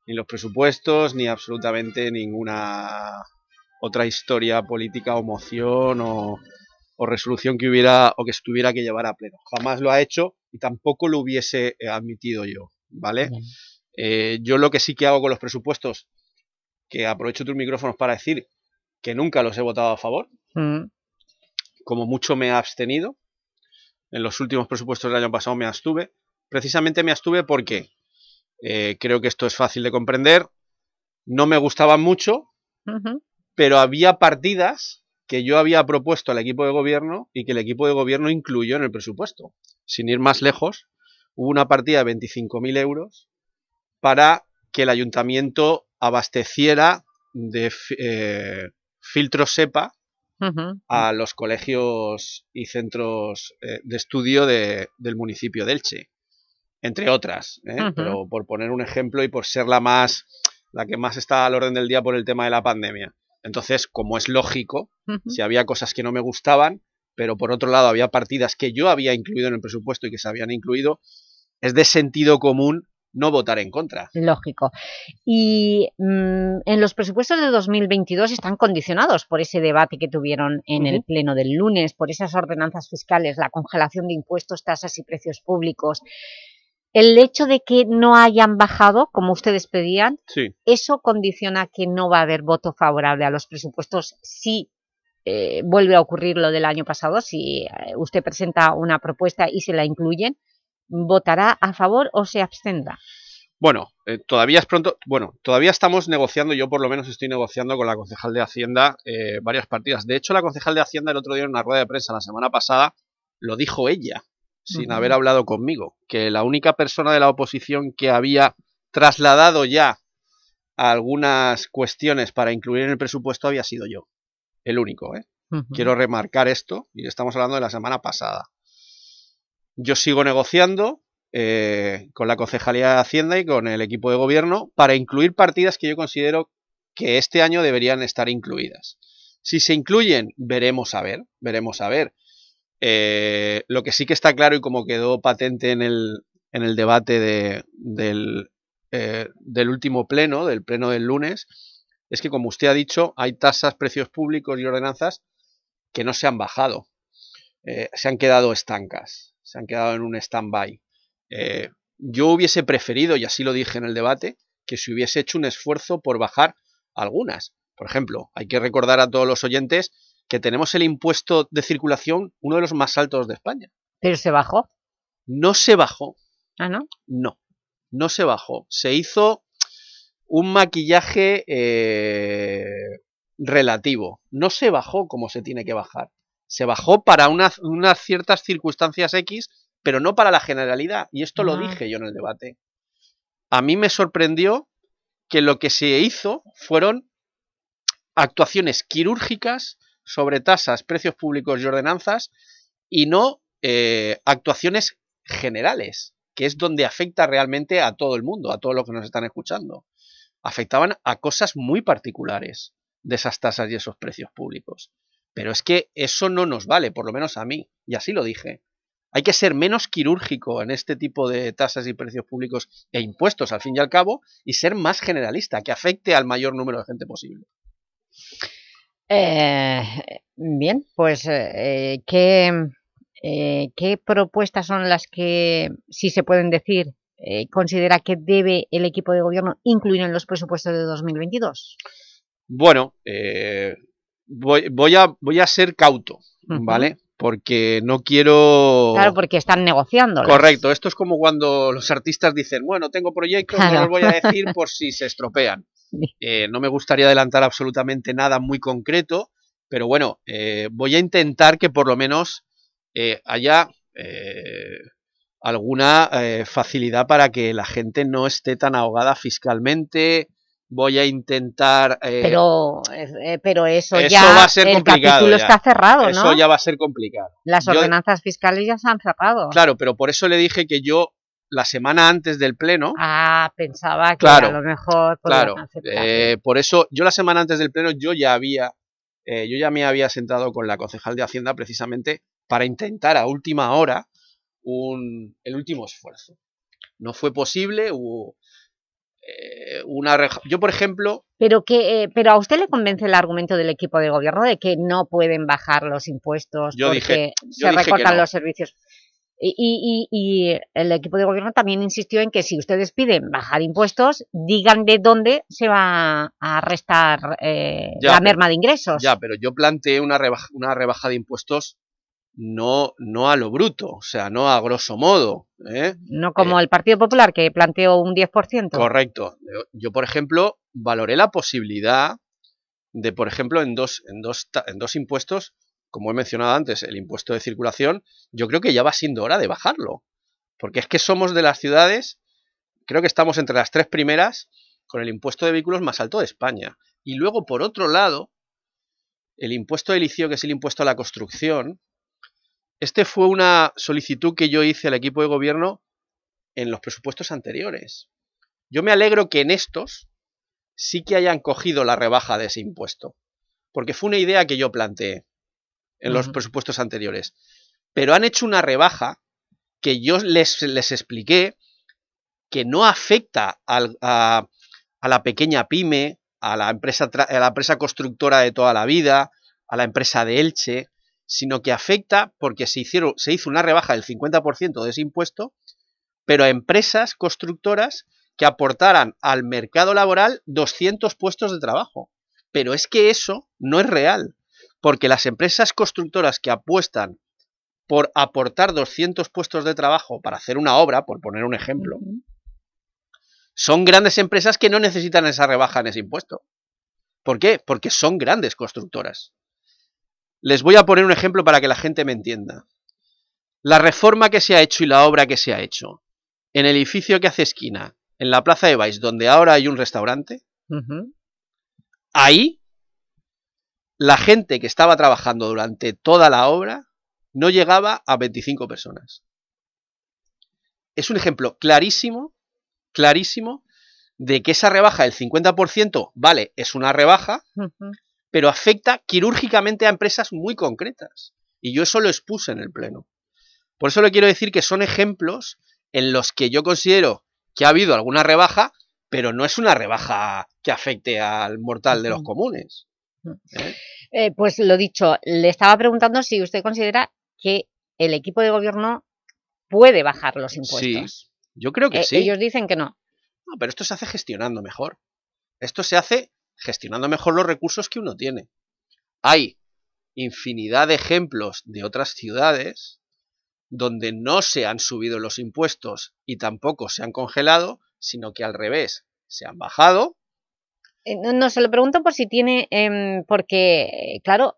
ni los presupuestos ni absolutamente ninguna otra historia política o moción o, o resolución que hubiera o que estuviera que llevar a pleno. Jamás lo ha hecho y tampoco lo hubiese eh, admitido yo, ¿vale? Eh, yo lo que sí que hago con los presupuestos, que aprovecho tus micrófonos para decir que nunca los he votado a favor, como mucho me he abstenido. En los últimos presupuestos del año pasado me abstuve. Precisamente me abstuve porque eh, creo que esto es fácil de comprender. No me gustaban mucho, pero había partidas que yo había propuesto al equipo de gobierno y que el equipo de gobierno incluyó en el presupuesto. Sin ir más lejos, hubo una partida de 25.000 euros para que el ayuntamiento abasteciera de eh, filtros SEPA a los colegios y centros eh, de estudio de- del municipio de Elche, entre otras, ¿eh? Pero por poner un ejemplo y por ser la más la que más está al orden del día por el tema de la pandemia. Entonces, como es lógico, si había cosas que no me gustaban, pero por otro lado había partidas que yo había incluido en el presupuesto y que se habían incluido, es de sentido común no votar en contra. Lógico. Y mm, en los presupuestos de 2022 están condicionados por ese debate que tuvieron en el pleno del lunes, por esas ordenanzas fiscales, la congelación de impuestos, tasas y precios públicos. El hecho de que no hayan bajado, como ustedes pedían, Sí. ¿eso condiciona que no va a haber voto favorable a los presupuestos si eh, vuelve a ocurrir lo del año pasado? Si eh, usted presenta una propuesta y se la incluyen, ¿votará a favor o se abstendrá? Bueno, eh, todavía es pronto. Bueno, todavía estamos negociando, yo por lo menos estoy negociando con la concejal de Hacienda eh, varias partidas. De hecho, la concejal de Hacienda el otro día en una rueda de prensa la semana pasada lo dijo ella, sin haber hablado conmigo, que la única persona de la oposición que había trasladado ya algunas cuestiones para incluir en el presupuesto había sido yo, el único, ¿eh? Quiero remarcar esto, y estamos hablando de la semana pasada. Yo sigo negociando eh, con la Concejalía de Hacienda y con el equipo de gobierno para incluir partidas que yo considero que este año deberían estar incluidas. Si se incluyen, veremos a ver, veremos a ver. Eh, lo que sí que está claro y como quedó patente en el, en el debate de- del, eh, del último pleno, del pleno del lunes, es que como usted ha dicho, hay tasas, precios públicos y ordenanzas que no se han bajado, eh, se han quedado estancas, se han quedado en un stand-by. Yo hubiese preferido, y así lo dije en el debate, que se hubiese hecho un esfuerzo por bajar algunas. Por ejemplo, hay que recordar a todos los oyentes que tenemos el impuesto de circulación uno de los más altos de España. Pero se bajó. No se bajó, Ah, ¿no? no, no se bajó. Se hizo un maquillaje eh, relativo. No se bajó como se tiene que bajar. Se bajó para unas, unas ciertas circunstancias X, pero no para la generalidad. Y esto lo Ah. dije yo en el debate. A mí me sorprendió que lo que se hizo fueron actuaciones quirúrgicas sobre tasas, precios públicos y ordenanzas y no eh, actuaciones generales, que es donde afecta realmente a todo el mundo, a todos los que nos están escuchando. Afectaban a cosas muy particulares de esas tasas y esos precios públicos. Pero es que eso no nos vale, por lo menos a mí, y así lo dije. Hay que ser menos quirúrgico en este tipo de tasas y precios públicos e impuestos, al fin y al cabo, y ser más generalista, que afecte al mayor número de gente posible. Eh, bien, pues eh, ¿qué, eh, ¿qué propuestas son las que, si se pueden decir, eh, considera que debe el equipo de gobierno incluir en los presupuestos de 2022? Bueno, eh, voy, voy, a, voy a ser cauto, ¿vale? Porque no quiero... Claro, porque están negociando. Correcto, esto es como cuando los artistas dicen, bueno, tengo proyectos, no Claro. los voy a decir *laughs* por si se estropean. Eh, no me gustaría adelantar absolutamente nada muy concreto, pero bueno, eh, voy a intentar que por lo menos eh, haya alguna facilidad para que la gente no esté tan ahogada fiscalmente. Voy a intentar... Pero, pero eso, eso ya, va a ser el complicado. capítulo ya. está cerrado, Eso ¿no? ya va a ser complicado. Las Yo- ordenanzas fiscales ya se han cerrado. Claro, pero por eso le dije que yo, la semana antes del pleno, Ah, pensaba que Claro, a lo mejor claro, eh, por eso yo la semana antes del pleno yo ya había, eh, yo ya me había sentado con la concejal de Hacienda precisamente para intentar a última hora un, el último esfuerzo. No fue posible, hubo eh, una... Yo, por ejemplo, Pero, que, eh, pero a usted le convence el argumento del equipo de gobierno de que no pueden bajar los impuestos Yo porque dije- yo se dije recortan no. los servicios. Y, y- y- el equipo de gobierno también insistió en que si ustedes piden bajar impuestos, digan de dónde se va a restar eh, Ya, la pero- merma de ingresos. ya, pero yo planteé una rebaja, una rebaja de impuestos no, no a lo bruto, o sea, no a grosso modo, ¿eh? No como el Partido Popular, que planteó un 10%. Correcto. Yo- por ejemplo, valoré la posibilidad de, por ejemplo, en dos, en dos, en dos impuestos, como he mencionado antes, el impuesto de circulación, yo creo que ya va siendo hora de bajarlo. Porque es que somos de las ciudades, creo que estamos entre las tres primeras con el impuesto de vehículos más alto de España. Y luego, por otro lado, el impuesto de liceo, que es el impuesto a la construcción, este fue una solicitud que yo hice al equipo de gobierno en los presupuestos anteriores. Yo me alegro que en estos sí que hayan cogido la rebaja de ese impuesto, porque fue una idea que yo planteé en los presupuestos anteriores. Pero han hecho una rebaja que yo les, les expliqué que no afecta al- a, a la pequeña pyme, a la, empresa, a la empresa constructora de toda la vida, a la empresa de Elche, sino que afecta porque se, hicieron, se hizo una rebaja del 50% de ese impuesto, pero a empresas constructoras que aportaran al mercado laboral 200 puestos de trabajo. Pero es que eso no es real, porque las empresas constructoras que apuestan por aportar 200 puestos de trabajo para hacer una obra, por poner un ejemplo, son grandes empresas que no necesitan esa rebaja en ese impuesto. ¿Por qué? Porque son grandes constructoras. Les voy a poner un ejemplo para que la gente me entienda. La reforma que se ha hecho y la obra que se ha hecho en el edificio que hace esquina, en la plaza de Baix, donde ahora hay un restaurante. Ahí, la gente que estaba trabajando durante toda la obra no llegaba a 25 personas. Es un ejemplo clarísimo, clarísimo, de que esa rebaja del 50%, vale, es una rebaja, pero afecta quirúrgicamente a empresas muy concretas. Y yo eso lo expuse en el Pleno. Por eso le quiero decir que son ejemplos en los que yo considero que ha habido alguna rebaja, pero no es una rebaja que afecte al mortal de los comunes. ¿Eh? Pues lo dicho, le estaba preguntando si usted considera que el equipo de gobierno puede bajar los Sí, impuestos. yo creo que Eh, sí. Ellos dicen que no. No, pero esto se hace gestionando mejor. Esto se hace gestionando mejor los recursos que uno tiene. Hay infinidad de ejemplos de otras ciudades donde no se han subido los impuestos y tampoco se han congelado, sino que al revés, se han bajado. Eh, No, se lo pregunto por si tiene, em, porque, claro,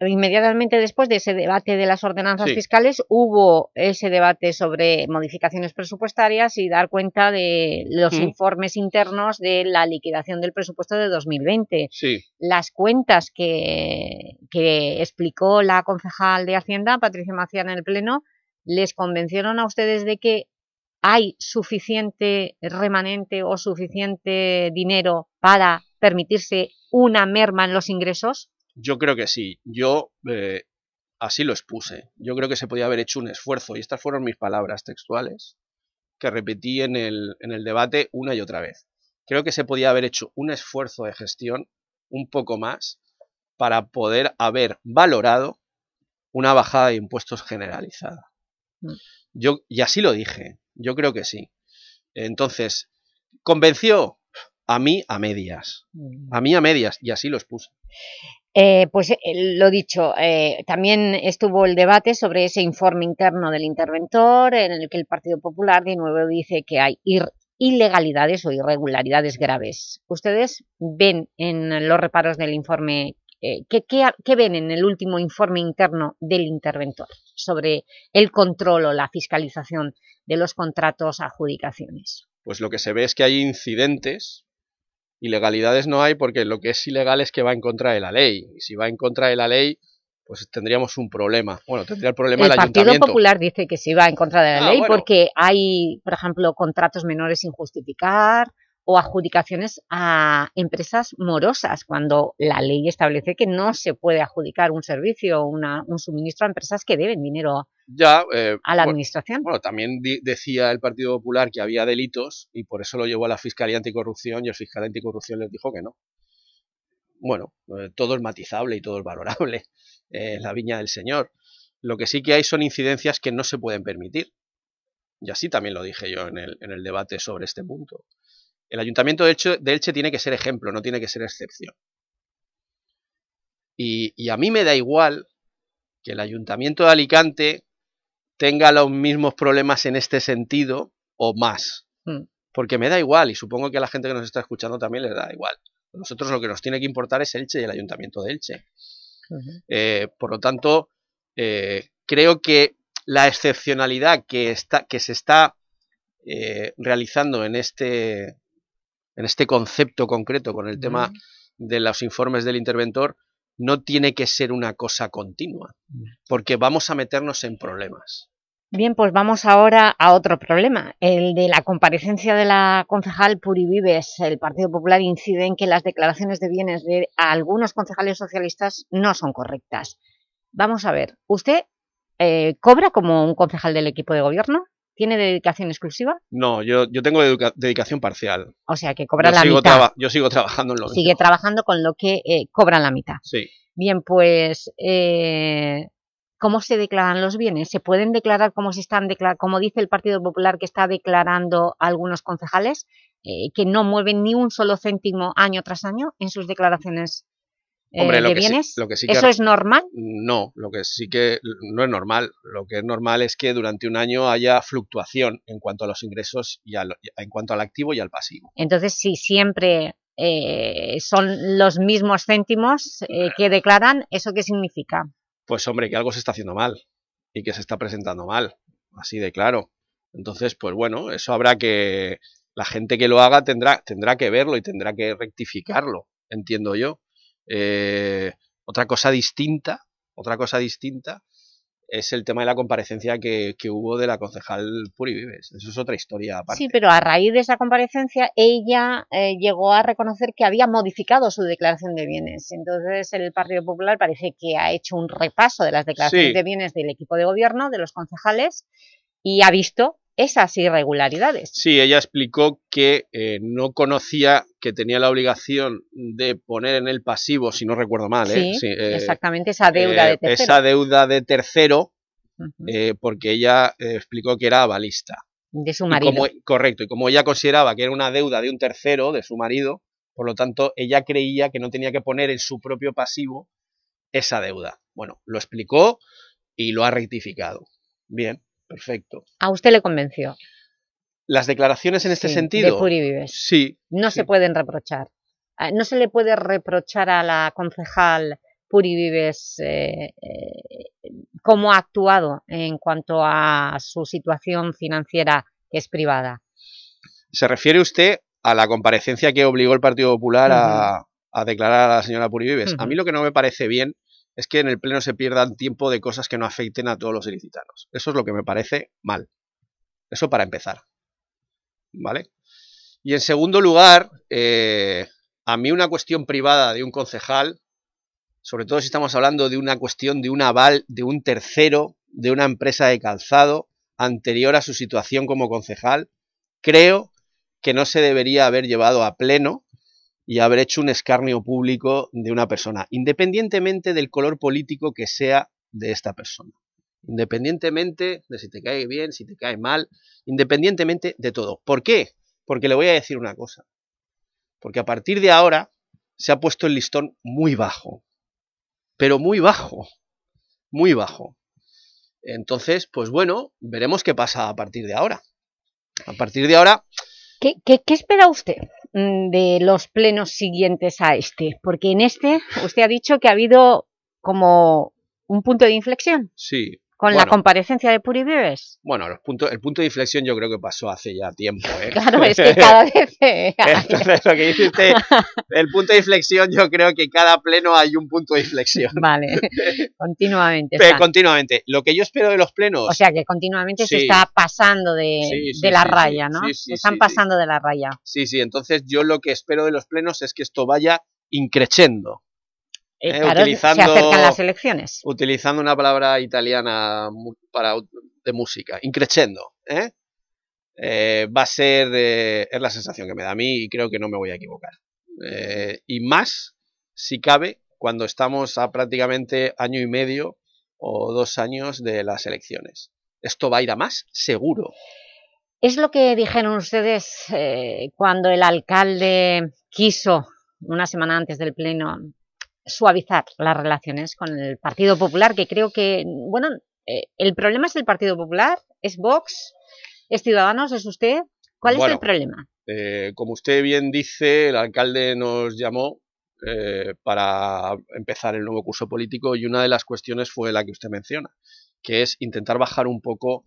inmediatamente después de ese debate de las ordenanzas Sí. fiscales hubo ese debate sobre modificaciones presupuestarias y dar cuenta de los Mm. informes internos de la liquidación del presupuesto de 2020. Sí, Las cuentas que, que explicó la concejal de Hacienda, Patricia Macián, en el Pleno, ¿les convencieron a ustedes de que hay suficiente remanente o suficiente dinero para permitirse una merma en los ingresos? yo creo que sí. Yo eh, así lo expuse. Yo creo que se podía haber hecho un esfuerzo, y estas fueron mis palabras textuales, que repetí en el, en el debate una y otra vez. Creo que se podía haber hecho un esfuerzo de gestión un poco más para poder haber valorado una bajada de impuestos generalizada. Mm. Yo, y así lo dije, yo creo que sí. Entonces, ¿convenció? A mí a medias. A mí a medias, y así lo expuse. Eh, pues eh, lo dicho, eh, también estuvo el debate sobre ese informe interno del interventor en el que el Partido Popular de nuevo dice que hay ir- ilegalidades o irregularidades graves. ¿Ustedes ven en los reparos del informe, eh, ¿qué, qué, qué ven en el último informe interno del interventor sobre el control o la fiscalización de los contratos adjudicaciones? pues lo que se ve es que hay incidentes, ilegalidades no hay porque lo que es ilegal es que va en contra de la ley, y si va en contra de la ley, pues tendríamos un problema. Bueno, tendría el problema el, El Partido ayuntamiento. Popular dice que se va en contra de la Ah, ley bueno. porque hay, por ejemplo, contratos menores sin justificar o adjudicaciones a empresas morosas, cuando la ley establece que no se puede adjudicar un servicio o un suministro a empresas que deben dinero Ya, eh, a la bueno, administración. Bueno, también decía el Partido Popular que había delitos y por eso lo llevó a la Fiscalía Anticorrupción y el Fiscal Anticorrupción les dijo que no. Bueno, eh, todo es matizable y todo es valorable, *laughs* eh, la viña del Señor. Lo que sí que hay son incidencias que no se pueden permitir. Y así también lo dije yo en el, en el debate sobre este punto. El Ayuntamiento de Elche, de Elche tiene que ser ejemplo, no tiene que ser excepción. Y, y a mí me da igual que el Ayuntamiento de Alicante tenga los mismos problemas en este sentido o más. Mm. Porque me da igual y supongo que a la gente que nos está escuchando también les da igual. A nosotros lo que nos tiene que importar es Elche y el Ayuntamiento de Elche. Eh, por lo tanto, eh, creo que la excepcionalidad que, está, que se está eh, realizando en este, en este concepto concreto con el tema de los informes del interventor no tiene que ser una cosa continua, porque vamos a meternos en problemas. Bien, pues vamos ahora a otro problema, el de la comparecencia de la concejal Puri Vives. El Partido Popular incide en que las declaraciones de bienes de algunos concejales socialistas no son correctas. Vamos a ver, ¿usted eh, cobra como un concejal del equipo de gobierno? ¿Tiene dedicación exclusiva? No, yo, yo tengo dedicación parcial. O sea, que cobra yo la sigo mitad. yo sigo trabajando en lo Sigue trabajando con lo que eh, cobra la mitad. Sí. Bien, pues, eh, ¿cómo se declaran los bienes? ¿Se pueden declarar como, se están declar como dice el Partido Popular que está declarando algunos concejales, eh, que no mueven ni un solo céntimo año tras año en sus declaraciones eh, Hombre, lo de que sí- bienes? lo que sí que- ¿Eso es normal? No, lo que sí que no es normal. Lo que es normal es que durante un año haya fluctuación en cuanto a los ingresos y al- en cuanto al activo y al pasivo. Entonces, si siempre eh, son los mismos céntimos eh, que declaran, ¿eso qué significa? Pues hombre, que algo se está haciendo mal y que se está presentando mal, así de claro. Entonces, pues bueno, eso habrá que la gente que lo haga tendrá, tendrá que verlo y tendrá que rectificarlo, entiendo yo. Eh, otra cosa distinta, otra cosa distinta es el tema de la comparecencia que, que hubo de la concejal Puri Vives. Eso es otra historia aparte. Sí, pero a raíz de esa comparecencia ella eh, llegó a reconocer que había modificado su declaración de bienes. Entonces el Partido Popular parece que ha hecho un repaso de las declaraciones Sí. de bienes del equipo de gobierno, de los concejales, y ha visto esas irregularidades. Sí, ella explicó que eh, no conocía que tenía la obligación de poner en el pasivo, si no recuerdo mal, ¿eh? Sí, eh, exactamente, esa deuda eh, de tercero. Esa deuda de tercero, porque ella explicó que era avalista. De su Y marido. como- correcto, y como ella consideraba que era una deuda de un tercero, de su marido, por lo tanto, ella creía que no tenía que poner en su propio pasivo esa deuda. Bueno, lo explicó y lo ha rectificado. Bien, perfecto. A usted le convenció. ¿Las declaraciones en este Sí, sentido? De Puri Vives. Sí. No se pueden reprochar. Ah, No se le puede reprochar a la concejal Puri Vives eh, eh, cómo ha actuado en cuanto a su situación financiera que es privada. ¿Se refiere usted a la comparecencia que obligó el Partido Popular a, a declarar a la señora Puri Vives? A mí lo que no me parece bien es que en el Pleno se pierdan tiempo de cosas que no afecten a todos los ilicitanos. Eso es lo que me parece mal. Eso para empezar. ¿Vale? Y en segundo lugar, eh, a mí una cuestión privada de un concejal, sobre todo si estamos hablando de una cuestión de un aval de un tercero, de una empresa de calzado, anterior a su situación como concejal, creo que no se debería haber llevado a pleno y haber hecho un escarnio público de una persona, independientemente del color político que sea de esta persona. Independientemente de si te cae bien, si te cae mal, independientemente de todo. ¿Por qué? Porque le voy a decir una cosa. Porque a partir de ahora se ha puesto el listón muy bajo. Pero muy bajo. Muy bajo. Entonces, pues bueno, veremos qué pasa a partir de ahora. A partir de ahora, ¿Qué, qué, qué espera usted de los plenos siguientes a este? Porque en este usted ha dicho que ha habido como un punto de inflexión sí. Con la comparecencia de Puri Vives. Bueno, los puntos, el punto de inflexión yo creo que pasó hace ya tiempo. ¿eh? *laughs* Claro, es que *laughs* cada vez... Entonces, lo que dice usted, el punto de inflexión, yo creo que cada pleno hay un punto de inflexión. *laughs* Vale, continuamente. Pero continuamente. Lo que yo espero de los plenos... O sea que continuamente se está pasando de, Sí, sí, de la raya, ¿no? Sí, sí, se están pasando de la raya. Sí, sí, entonces yo lo que espero de los plenos es que esto vaya increciendo. Eh, ¿eh? se acercan las elecciones. Utilizando una palabra italiana para, de música, increciendo. ¿eh? Eh, va a ser, es la sensación que me da a mí y creo que no me voy a equivocar. Y más, si cabe, cuando estamos a prácticamente año y medio o dos años de las elecciones. Esto va a ir a más, seguro. Es lo que dijeron ustedes cuando el alcalde quiso, una semana antes del pleno, suavizar las relaciones con el Partido Popular, que creo que, bueno, eh, el problema es el Partido Popular, es Vox, es Ciudadanos, es usted. ¿Cuál es el problema? Eh, como usted bien dice, el alcalde nos llamó eh, para empezar el nuevo curso político y una de las cuestiones fue la que usted menciona, que es intentar bajar un poco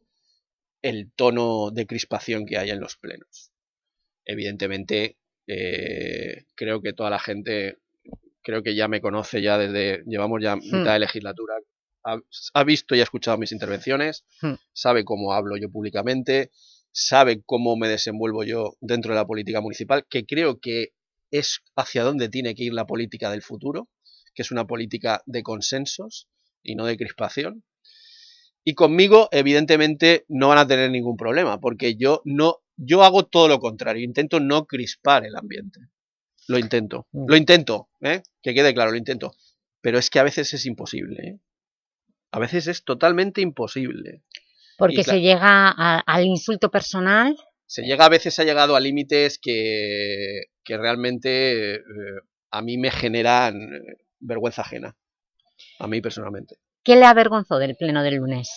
el tono de crispación que hay en los plenos. Evidentemente, creo que toda la gente, creo que ya me conoce ya desde, llevamos ya mitad de legislatura, ha, ha visto y ha escuchado mis intervenciones, Hmm. sabe cómo hablo yo públicamente, sabe cómo me desenvuelvo yo dentro de la política municipal, que creo que es hacia dónde tiene que ir la política del futuro, que es una política de consensos y no de crispación. Y conmigo, evidentemente, no van a tener ningún problema, porque yo no, yo hago todo lo contrario, intento no crispar el ambiente. Lo intento, lo intento, ¿eh? que quede claro, lo intento. Pero es que a veces es imposible. ¿eh? A veces es totalmente imposible. Porque se llega a- al insulto personal, se llega a veces ha llegado a límites que, que realmente eh, a mí me generan eh, vergüenza ajena. A mí personalmente. ¿qué le avergonzó del pleno del lunes?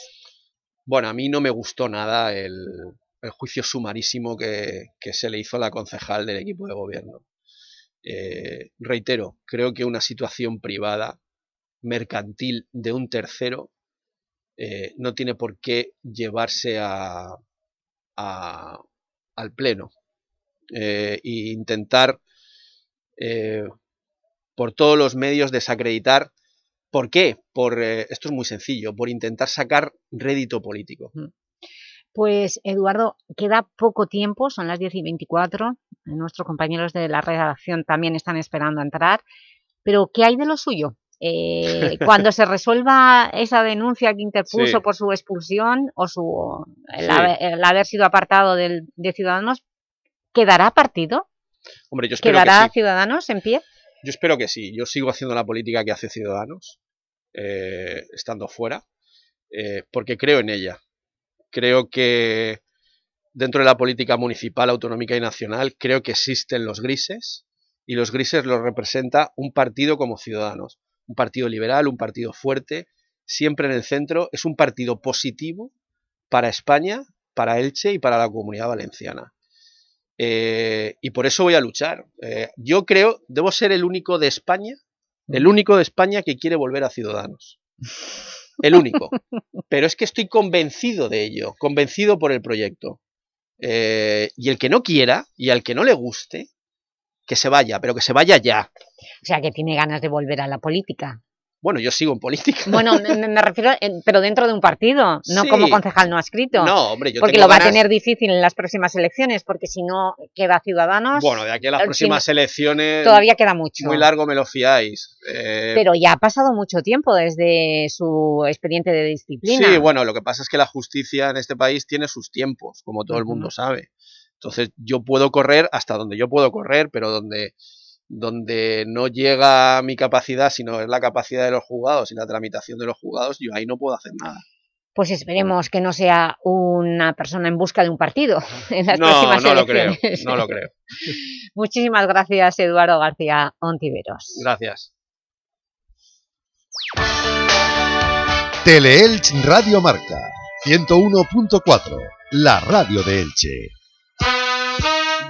Bueno, a mí no me gustó nada el, el juicio sumarísimo que, que se le hizo a la concejal del equipo de gobierno. Eh, reitero, creo que una situación privada, mercantil de un tercero, eh, no tiene por qué llevarse a, a- al pleno. e intentar por todos los medios desacreditar. ¿Por qué? Por, esto es muy sencillo, por intentar sacar rédito político. Pues, Eduardo, queda poco tiempo, son las 10 y 24, nuestros compañeros de la redacción también están esperando a entrar, pero ¿qué hay de lo suyo? Eh, *laughs* cuando se resuelva esa denuncia que interpuso Sí. por su expulsión o su el, Sí. haber, el haber sido apartado del, de Ciudadanos, ¿quedará partido? Hombre, yo espero ¿Quedará que sí. Ciudadanos en pie? Yo espero que sí. Yo sigo haciendo la política que hace Ciudadanos, eh, estando fuera, eh, porque creo en ella. Creo que dentro de la política municipal, autonómica y nacional, creo que existen los grises, y los grises los representa un partido como Ciudadanos. Un partido liberal, un partido fuerte, siempre en el centro. Es un partido positivo para España, para Elche y para la Comunidad Valenciana. Eh, y por eso voy a luchar. Eh, yo creo, debo ser el único de España, el único de España que quiere volver a Ciudadanos. El único. *laughs* Pero es que estoy convencido de ello, convencido por el proyecto. Eh, y el que no quiera y al que no le guste, que se vaya, pero que se vaya ya. O sea, que tiene ganas de volver a la política. Bueno, yo sigo en política. Bueno, me, refiero, en- pero dentro de un partido, no Sí. como concejal no adscrito. No, hombre, yo Porque tengo lo va a tener difícil en las próximas elecciones, porque si no queda Ciudadanos... Bueno, de aquí a las eh, próximas si elecciones... Todavía queda mucho. Muy largo me lo fiáis. Eh, Pero ya ha pasado mucho tiempo desde su expediente de disciplina. Sí, bueno, lo que pasa es que la justicia en este país tiene sus tiempos, como todo el mundo sabe. Entonces, yo puedo correr hasta donde yo puedo correr, pero donde, donde no llega mi capacidad, sino es la capacidad de los juzgados y la tramitación de los juzgados, yo ahí no puedo hacer nada. Pues esperemos que no sea una persona en busca de un partido en las No, próximas no lo creo, elecciones. no lo creo. *laughs* Muchísimas gracias, Eduardo García Ontiveros. Gracias. Teleelch Radio Marca 101.4, la radio de Elche.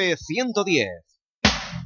110.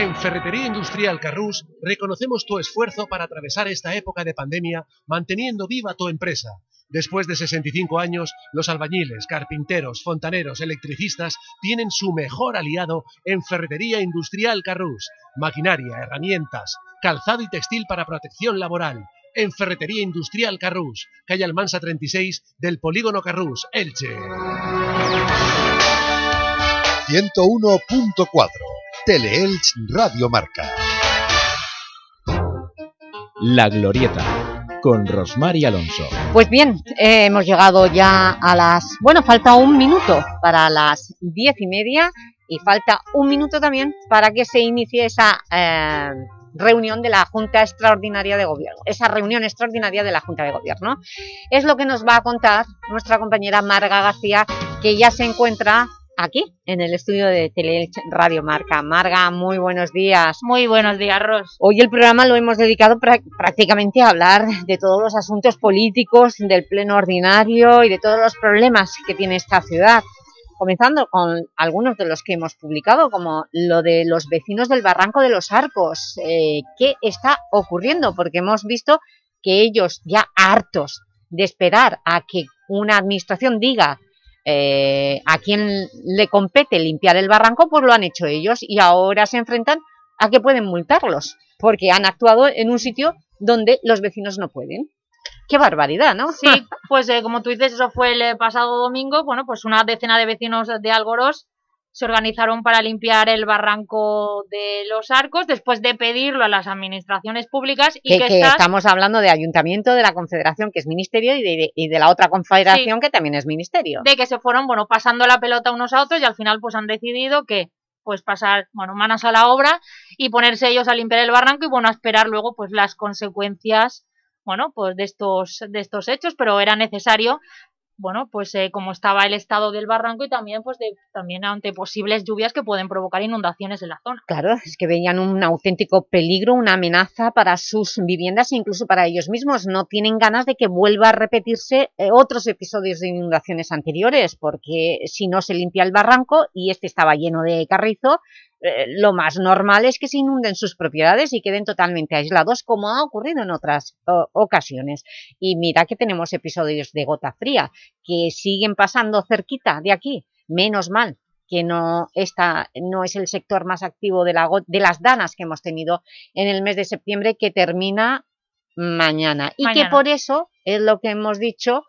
En Ferretería Industrial Carrús reconocemos tu esfuerzo para atravesar esta época de pandemia manteniendo viva tu empresa. Después de 65 años, los albañiles, carpinteros, fontaneros, electricistas tienen su mejor aliado en Ferretería Industrial Carrús. Maquinaria, herramientas, calzado y textil para protección laboral, en Ferretería Industrial Carrús, calle Almansa 36 del Polígono Carrús, Elche. 101.4 Teleelch Radio Marca. La Glorieta, con Rosmar y Alonso. Pues bien, eh, hemos llegado ya a las... Bueno, falta un minuto para las diez y media y falta un minuto también para que se inicie esa eh, reunión de la Junta Extraordinaria de Gobierno, esa reunión extraordinaria de la Junta de Gobierno. Es lo que nos va a contar nuestra compañera Marga García, que ya se encuentra aquí, en el estudio de Teleelch Radio Marca. Marga, muy buenos días. Muy buenos días, Ros. Hoy el programa lo hemos dedicado prácticamente a hablar de todos los asuntos políticos, del pleno ordinario y de todos los problemas que tiene esta ciudad. Comenzando con algunos de los que hemos publicado, como lo de los vecinos del Barranco de los Arcos. Eh, ¿Qué está ocurriendo? Porque hemos visto que ellos, ya hartos de esperar a que una administración diga eh, a quien le compete limpiar el barranco, pues lo han hecho ellos y ahora se enfrentan a que pueden multarlos, porque han actuado en un sitio donde los vecinos no pueden. ¡Qué barbaridad, ¿no? Sí, pues eh, como tú dices, eso fue el pasado domingo, bueno, pues una decena de vecinos de Algoros se organizaron para limpiar el barranco de los arcos después de pedirlo a las administraciones públicas y que, estamos hablando de ayuntamiento, de la confederación que es ministerio y de, y de la otra confederación que también es ministerio. De que se fueron, bueno, pasando la pelota unos a otros y al final pues han decidido que pues pasar, bueno, manos a la obra y ponerse ellos a limpiar el barranco y bueno, a esperar luego pues las consecuencias bueno, pues de estos, de estos hechos, pero era necesario bueno, pues eh, como estaba el estado del barranco y también pues de, también ante posibles lluvias que pueden provocar inundaciones en la zona. Claro, es que veían un auténtico peligro, una amenaza para sus viviendas e incluso para ellos mismos. No tienen ganas de que vuelva a repetirse eh, otros episodios de inundaciones anteriores, porque si no se limpia el barranco y este estaba lleno de carrizo, eh, lo más normal es que se inunden sus propiedades y queden totalmente aislados, como ha ocurrido en otras ocasiones. Y mira que tenemos episodios de gota fría que siguen pasando cerquita de aquí, menos mal que no, está, no es el sector más activo de, la, de las danas que hemos tenido en el mes de septiembre, que termina mañana. Y que por eso es lo que hemos dicho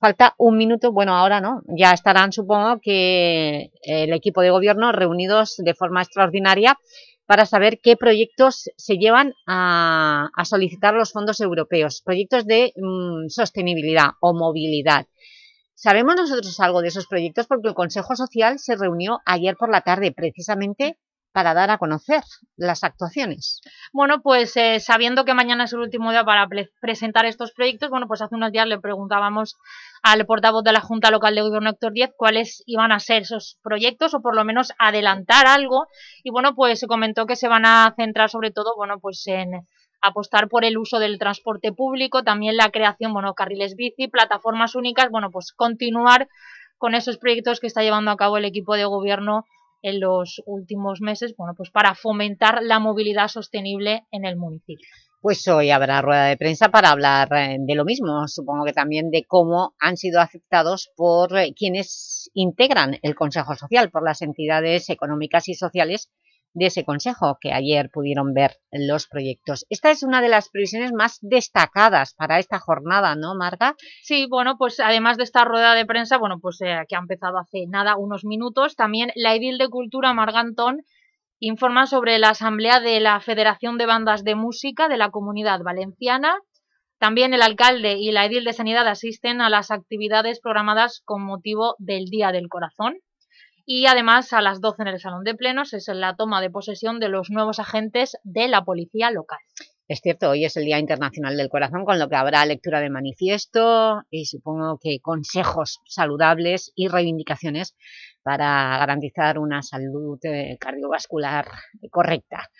Falta un minuto, bueno, ahora no, ya estarán, supongo, que el equipo de gobierno reunidos de forma extraordinaria para saber qué proyectos se llevan a, solicitar los fondos europeos, proyectos de mm, sostenibilidad o movilidad. ¿Sabemos nosotros algo de esos proyectos? Porque el Consejo Social se reunió ayer por la tarde, precisamente para dar a conocer las actuaciones? Bueno, pues eh, sabiendo que mañana es el último día para presentar estos proyectos, bueno, pues hace unos días le preguntábamos al portavoz de la Junta Local de Gobierno, Héctor Díez, cuáles iban a ser esos proyectos o por lo menos adelantar algo y bueno, pues se comentó que se van a centrar sobre todo, bueno, pues en apostar por el uso del transporte público, también la creación, bueno, carriles bici, plataformas únicas, bueno, pues continuar con esos proyectos que está llevando a cabo el equipo de gobierno en los últimos meses, bueno, pues para fomentar la movilidad sostenible en el municipio. Pues hoy habrá rueda de prensa para hablar eh, de lo mismo, supongo que también de cómo han sido aceptados por eh, quienes integran el Consejo Social, por las entidades económicas y sociales de ese consejo que ayer pudieron ver los proyectos. Esta es una de las previsiones más destacadas para esta jornada, ¿no, Marga? Sí, bueno, pues además de esta rueda de prensa, bueno, pues eh, que ha empezado hace nada, unos minutos, también la Edil de Cultura, Margantón, informa sobre la asamblea de la Federación de Bandas de Música de la Comunidad Valenciana. También el alcalde y la Edil de Sanidad asisten a las actividades programadas con motivo del Día del Corazón y además a las 12 en el Salón de Plenos es la toma de posesión de los nuevos agentes de la policía local. Es cierto, hoy es el Día Internacional del Corazón, con lo que habrá lectura de manifiesto y supongo que consejos saludables y reivindicaciones para garantizar una salud eh, cardiovascular correcta.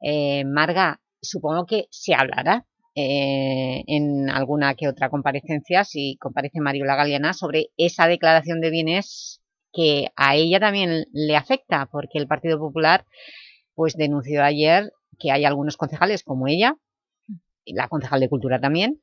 Eh, Marga, supongo que se hablará eh, en alguna que otra comparecencia, si comparece Mariola Galeana, sobre esa declaración de bienes que a ella también le afecta, porque el Partido Popular pues denunció ayer que hay algunos concejales como ella, la concejal de Cultura también,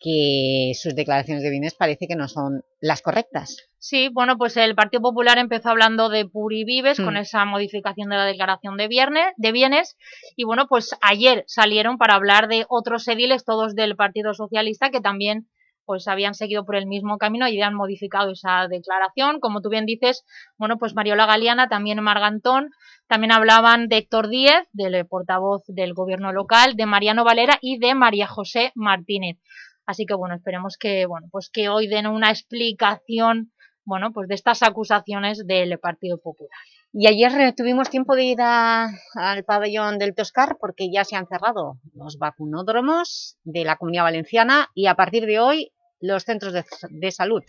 que sus declaraciones de bienes parece que no son las correctas. Sí, bueno, pues el Partido Popular empezó hablando de Puri Vives con esa modificación de la declaración de, viernes, de bienes y bueno, pues ayer salieron para hablar de otros ediles, todos del Partido Socialista, que también pues habían seguido por el mismo camino y han modificado esa declaración. Como tú bien dices, bueno, pues Mariola Galeana, también Margantón, también hablaban de Héctor Díez, del portavoz del gobierno local, de Mariano Valera y de María José Martínez. Así que bueno, esperemos que, bueno, pues que hoy den una explicación, bueno, pues de estas acusaciones del Partido Popular. Y ayer tuvimos tiempo de ir a- al pabellón del Toscar porque ya se han cerrado los vacunódromos de la Comunidad Valenciana y a partir de hoy los centros de, de salud.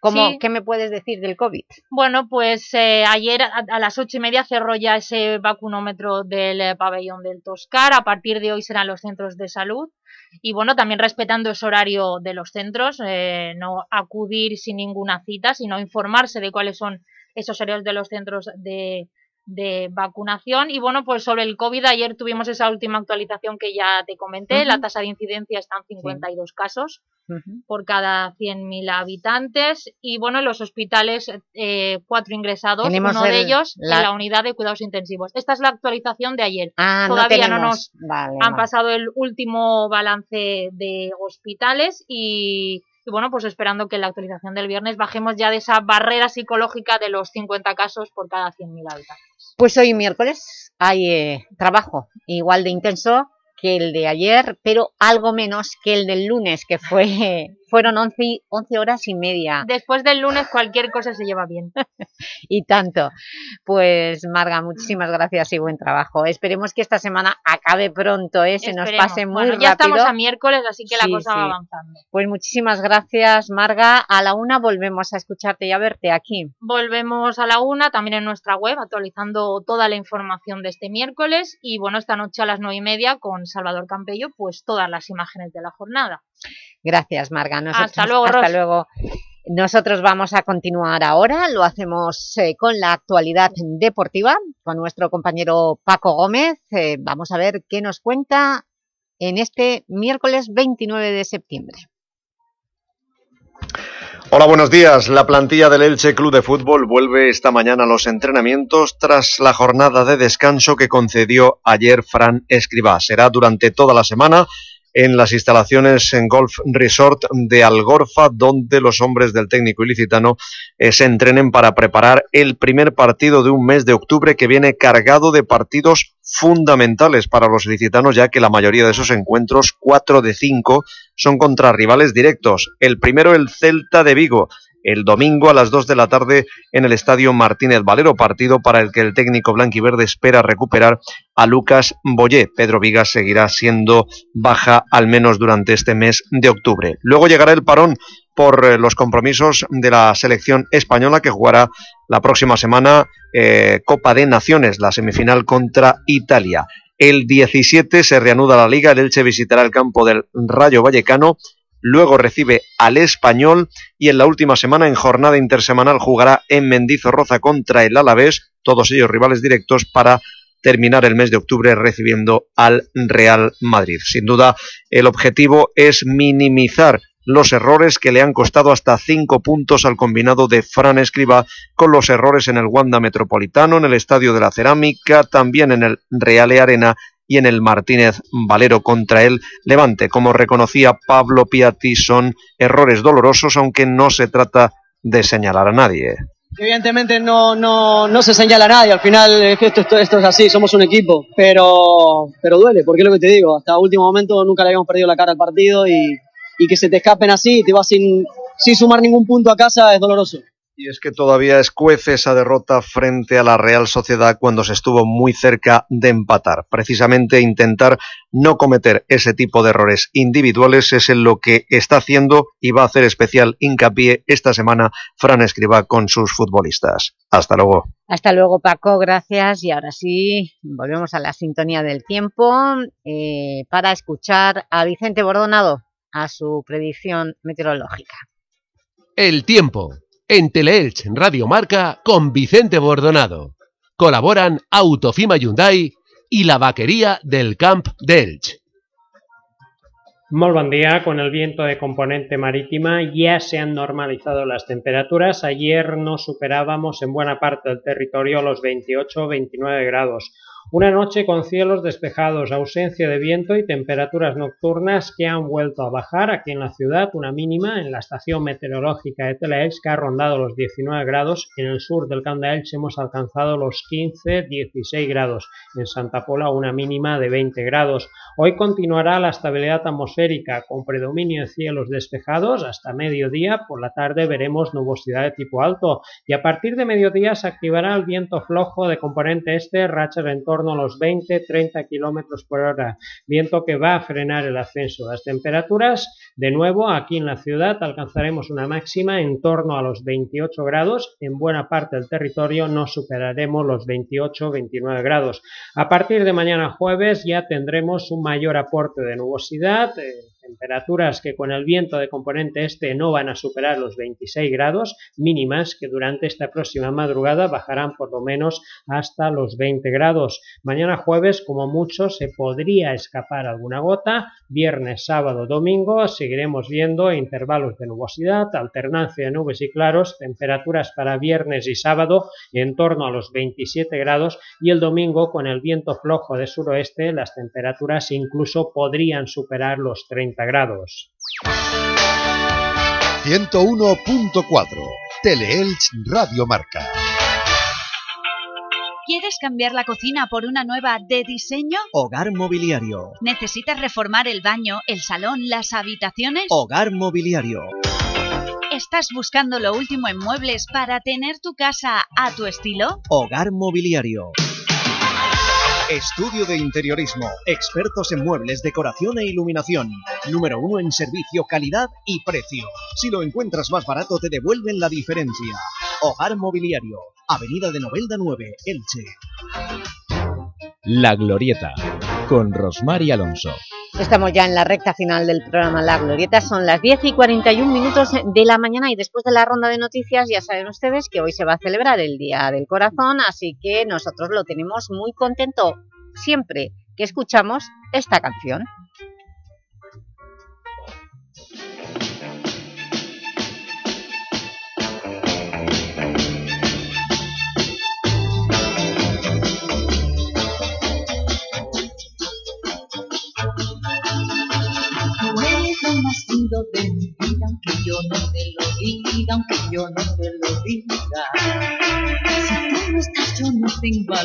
¿Cómo, Sí. ¿Qué me puedes decir del COVID? Bueno, pues eh, ayer a, a las ocho y media cerró ya ese vacunómetro del eh, pabellón del Toscar. A partir de hoy serán los centros de salud. Y bueno, también respetando ese horario de los centros, eh, no acudir sin ninguna cita, sino informarse de cuáles son esos horarios de los centros de, de vacunación. Y bueno, pues sobre el COVID, ayer tuvimos esa última actualización que ya te comenté. La tasa de incidencia está en 52 casos por cada 100.000 habitantes y bueno, en los hospitales eh, cuatro ingresados, Tenemos uno de el- ellos la- en la unidad de cuidados intensivos. Esta es la actualización de ayer. Ah, Todavía no, nos Vale, han vale. pasado el último balance de hospitales y, y bueno, pues esperando que en la actualización del viernes bajemos ya de esa barrera psicológica de los 50 casos por cada 100.000 habitantes. Pues hoy miércoles hay eh, trabajo igual de intenso que el de ayer, pero algo menos que el del lunes, que fue fueron 11, y- 11 horas y media. Después del lunes cualquier cosa se lleva bien. *laughs* y tanto. Pues Marga, muchísimas gracias y buen trabajo. Esperemos que esta semana acabe pronto, ¿eh? se nos pase muy Bueno, rápido. ya estamos a miércoles, así que la Sí, cosa va avanzando. Pues muchísimas gracias, Marga. A la una volvemos a escucharte y a verte aquí. Volvemos a la una, también en nuestra web, actualizando toda la información de este miércoles. Y bueno, esta noche a las nueve y media con Salvador Campello, pues todas las imágenes de la jornada. Gracias, Marga. Nosotros- Hasta luego, Hasta Ros. luego. Nosotros vamos a continuar ahora, lo hacemos eh, con la actualidad deportiva, con nuestro compañero Paco Gómez. Eh, vamos a ver qué nos cuenta en este miércoles 29 de septiembre. Hola, buenos días. La plantilla del Elche Club de Fútbol vuelve esta mañana a los entrenamientos tras la jornada de descanso que concedió ayer Fran Escribá. Será durante toda la semana en las instalaciones en Golf Resort de Algorfa, donde los hombres del técnico ilicitano eh, se entrenen para preparar el primer partido de un mes de octubre que viene cargado de partidos fundamentales para los ilicitanos, ya que la mayoría de esos encuentros, cuatro de cinco, son contra rivales directos. El primero, el Celta de Vigo, el domingo a las 2 de la tarde en el Estadio Martínez Valero, partido para el que el técnico blanquiverde espera recuperar a Lucas Boyé. Pedro Vigas seguirá siendo baja al menos durante este mes de octubre. Luego llegará el parón por eh, los compromisos de la selección española que jugará la próxima semana eh, Copa de Naciones, la semifinal contra Italia. El 17 se reanuda la liga, el Elche visitará el campo del Rayo Vallecano luego recibe al Español y en la última semana en jornada intersemanal jugará en Mendizorroza contra el Alavés, todos ellos rivales directos para terminar el mes de octubre recibiendo al Real Madrid. Sin duda, el objetivo es minimizar los errores que le han costado hasta cinco puntos al combinado de Fran Escriba con los errores en el Wanda Metropolitano, en el Estadio de la Cerámica, también en el Reale Arena y en el Martínez Valero contra el Levante. Como reconocía Pablo Piatti, son errores dolorosos, aunque no se trata de señalar a nadie. Evidentemente no, no, no se señala a nadie, al final esto, esto, esto es así, somos un equipo, pero, pero duele, porque es lo que te digo, hasta último momento nunca le habíamos perdido la cara al partido y, y que se te escapen así y te vas sin, sin sumar ningún punto a casa es doloroso. Y es que todavía escuece esa derrota frente a la Real Sociedad cuando se estuvo muy cerca de empatar. Precisamente intentar no cometer ese tipo de errores individuales es en lo que está haciendo y va a hacer especial hincapié esta semana Fran Escribá con sus futbolistas. Hasta luego. Hasta luego, Paco, gracias. Y ahora sí, volvemos a la sintonía del tiempo eh, para escuchar a Vicente Bordonado a su predicción meteorológica. El tiempo en Teleelch Radio Marca con Vicente Bordonado. Colaboran Autofima Hyundai y la vaquería del Camp de Elche. Muy buen día, con el viento de componente marítima ya se han normalizado las temperaturas. Ayer no superábamos en buena parte del territorio los 28-29 grados. Una noche con cielos despejados, ausencia de viento y temperaturas nocturnas que han vuelto a bajar aquí en la ciudad, una mínima en la estación meteorológica de Telaelch que ha rondado los 19 grados, en el sur del Camp Elche hemos alcanzado los 15-16 grados, en Santa Pola una mínima de 20 grados. Hoy continuará la estabilidad atmosférica con predominio de cielos despejados hasta mediodía, por la tarde veremos nubosidad de tipo alto. Y a partir de mediodía se activará el viento flojo de componente este, rachas en torno a los 20-30 kilómetros por hora, viento que va a frenar el ascenso las temperaturas. De nuevo, aquí en la ciudad alcanzaremos una máxima en torno a los 28 grados, en buena parte del territorio no superaremos los 28-29 grados. A partir de mañana jueves ya tendremos un mayor aporte de nubosidad, eh, temperaturas que con el viento de componente este no van a superar los 26 grados, mínimas que durante esta próxima madrugada bajarán por lo menos hasta los 20 grados. Mañana jueves, como mucho, se podría escapar alguna gota. Viernes, sábado, domingo seguiremos viendo intervalos de nubosidad, alternancia de nubes y claros, temperaturas para viernes y sábado en torno a los 27 grados y el domingo con el viento flojo de suroeste las temperaturas incluso podrían superar los 30 grados. 101.4 Teleelch Radio Marca. ¿Quieres cambiar la cocina por una nueva de diseño? Hogar Mobiliario. ¿Necesitas reformar el baño, el salón, las habitaciones? Hogar Mobiliario. ¿Estás buscando lo último en muebles para tener tu casa a tu estilo? Hogar Mobiliario. Estudio de interiorismo, expertos en muebles, decoración e iluminación. Número uno en servicio, calidad y precio. Si lo encuentras más barato te devuelven la diferencia. Hogar Mobiliario, Avenida de Novelda 9, Elche. La Glorieta, con Rosmar y Alonso. Estamos ya en la recta final del programa La Glorieta, son las 10 y 41 minutos de la mañana y después de la ronda de noticias ya saben ustedes que hoy se va a celebrar el Día del Corazón, así que nosotros lo tenemos muy contento siempre que escuchamos esta canción.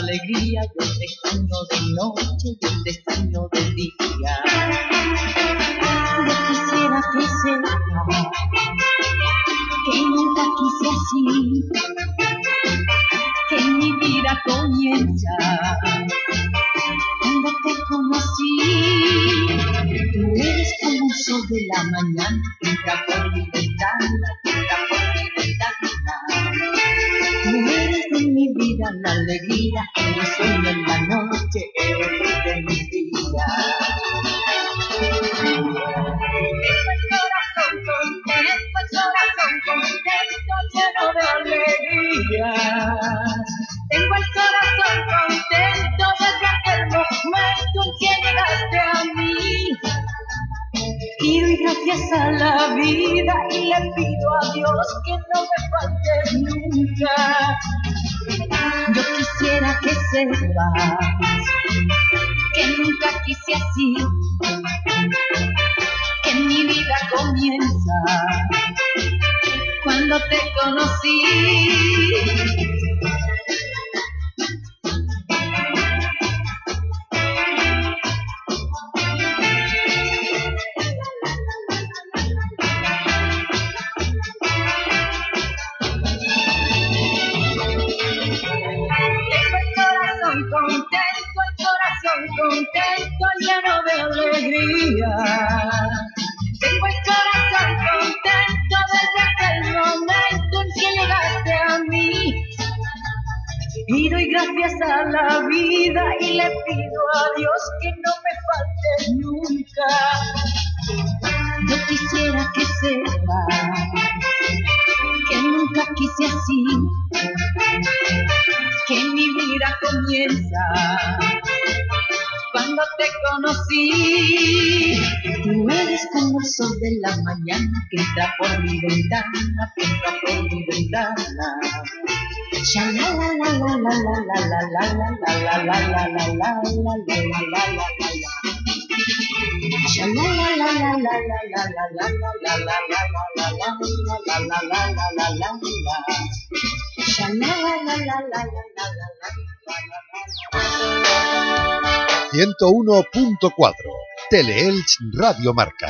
Alegría, yo la la la la la la la la la la la. Sha la la la la la la la la la. 101.4 Teleelch Radio Marca.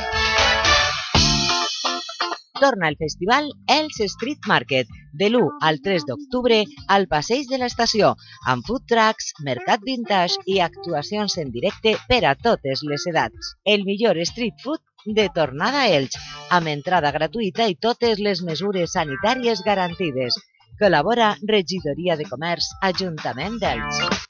Torna el festival Els Street Market de l'1 al 3 d'octubre al Passeig de l'Estació amb food trucks, mercat vintage i actuacions en directe per a totes les edats. El millor street food de tornada a Elx, amb entrada gratuïta i totes les mesures sanitàries garantides. Col·labora Regidoria de Comerç, Ajuntament d'Elx.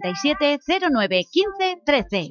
637 09 15 13.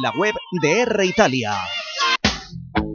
la web de R Italia.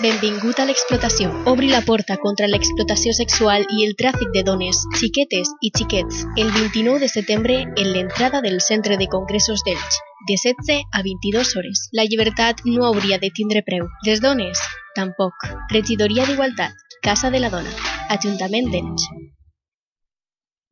Benvingut a l'explotació. Obri la porta contra l'explotació sexual i el tràfic de dones, xiquetes i xiquets el 29 de setembre en l'entrada del Centre de Congressos d'Elx, de 16 a 22 hores. La llibertat no hauria de tindre preu. Les dones, tampoc. Regidoria d'Igualtat, Casa de la Dona, Ajuntament d'Elx.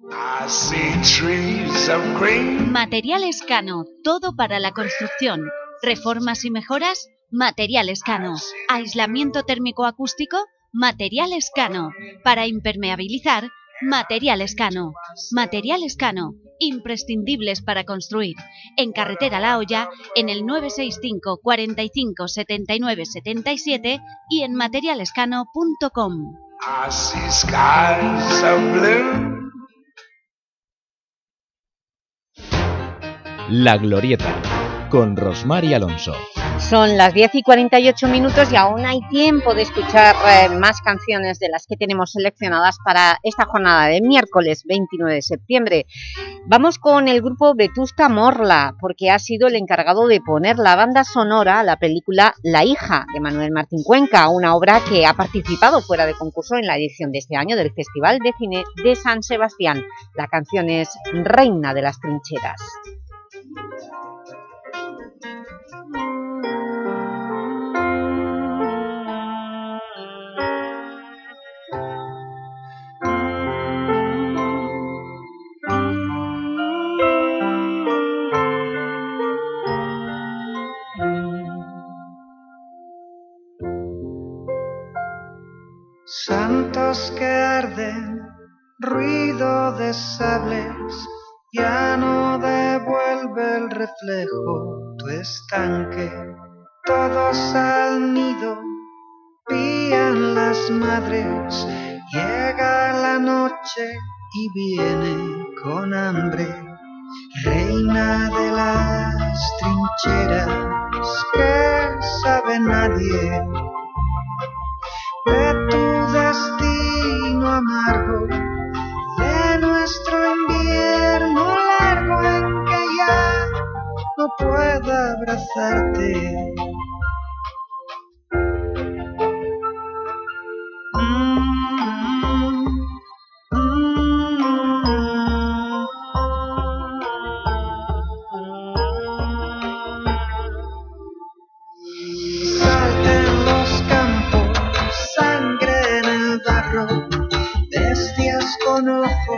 I see trees of green. Materiales Cano, todo para la construcción. Reformas y mejoras, Materiales Cano. Aislamiento térmico acústico, Materiales Cano. Para impermeabilizar, Materiales Cano. Materiales Cano, imprescindibles para construir. En Carretera La Hoya, en el 965 45 79 77 y en materialescano.com. La Glorieta, con Rosmar y Alonso. Son las 10 y 48 minutos y aún hay tiempo de escuchar eh, más canciones de las que tenemos seleccionadas para esta jornada de miércoles 29 de septiembre. Vamos con el grupo Vetusta Morla, porque ha sido el encargado de poner la banda sonora a la película La hija de Manuel Martín Cuenca, una obra que ha participado fuera de concurso en la edición de este año del Festival de Cine de San Sebastián. La canción es Reina de las Trincheras. Santos pierden, ruido de sables, ya no devuelve el reflejo tu estanque. Todos al nido pían las madres, llega la noche y viene con hambre, reina de las trincheras que sabe nadie de tu destino amargo, de nuestro invierno largo en que ya no puedo abrazarte. Bestias con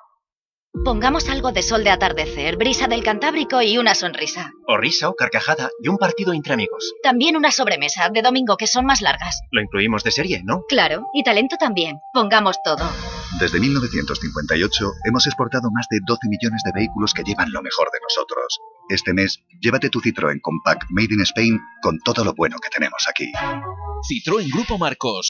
Pongamos algo de sol de atardecer, brisa del Cantábrico y una sonrisa. O risa o carcajada y un partido entre amigos. También una sobremesa de domingo que son más largas. Lo incluimos de serie, ¿no? Claro, y talento también. Pongamos todo. Desde 1958 hemos exportado más de 12 millones de vehículos que llevan lo mejor de nosotros. Este mes, llévate tu Citroën Compact Made in Spain con todo lo bueno que tenemos aquí. Citroën Grupo Marcos.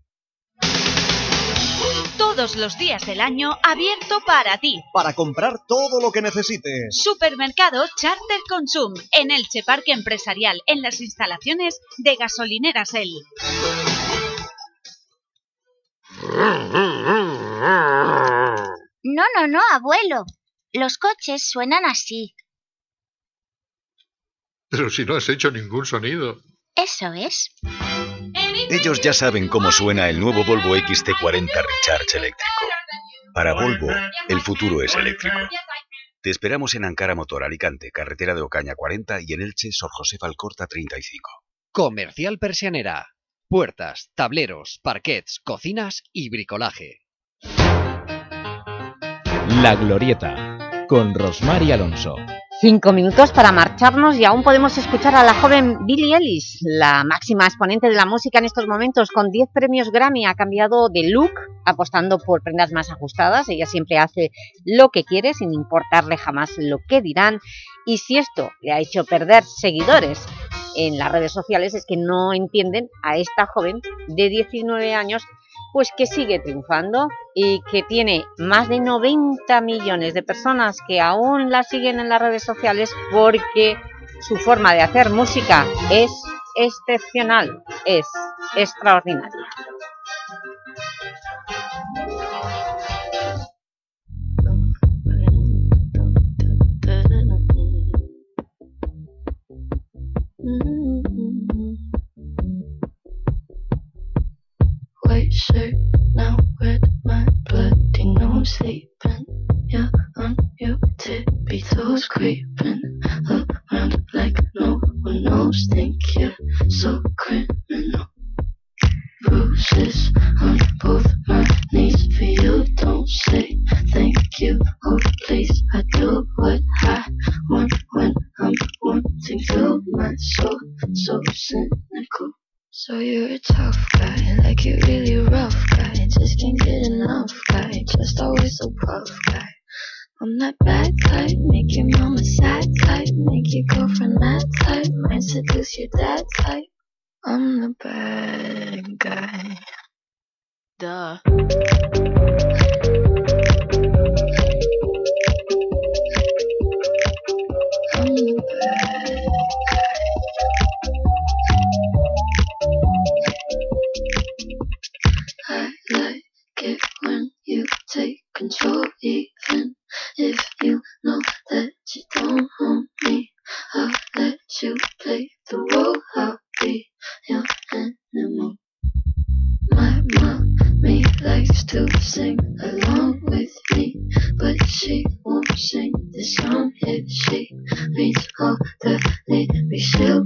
Todos los días del año abierto para ti. Para comprar todo lo que necesites. Supermercado Charter Consum en Elche Parque Empresarial, en las instalaciones de Gasolineras El. No, no, no, abuelo. Los coches suenan así. Pero si no has hecho ningún sonido. Eso es. Ellos ya saben cómo suena el nuevo Volvo XC40 Recharge eléctrico. Para Volvo, el futuro es eléctrico. Te esperamos en Ankara Motor Alicante, carretera de Ocaña 40 y en Elche, Sor José Falcorta 35. Comercial Persianera. Puertas, tableros, parquets, cocinas y bricolaje. La Glorieta, con Rosmar y Alonso. Cinco minutos para marcharnos y aún podemos escuchar a la joven Billie Ellis, la máxima exponente de la música en estos momentos, con 10 premios Grammy, ha cambiado de look, apostando por prendas más ajustadas, ella siempre hace lo que quiere, sin importarle jamás lo que dirán, y si esto le ha hecho perder seguidores en las redes sociales es que no entienden a esta joven de 19 años pues que sigue triunfando y que tiene más de 90 millones de personas que aún la siguen en las redes sociales porque su forma de hacer música es excepcional, es extraordinaria. White shirt now with my bloody nose sleeping. Yeah, on your tippy toes creeping around like no one knows. Think you're so criminal. Bruises on both my knees for you. Don't say thank you. Oh, please, I do what I want when I'm wanting to. My soul so cynical. So you're a tough guy, so puff guy. I'm that bad type, make your mama sad type, make your girlfriend mad type, might seduce your dad type. I'm the bad guy. Duh. I'm the bad control, even if you know that you don't own me. I'll let you play the role. I'll be your animal. My mommy likes to sing along with me, but she won't sing the song if she reads all the lyrics. She'll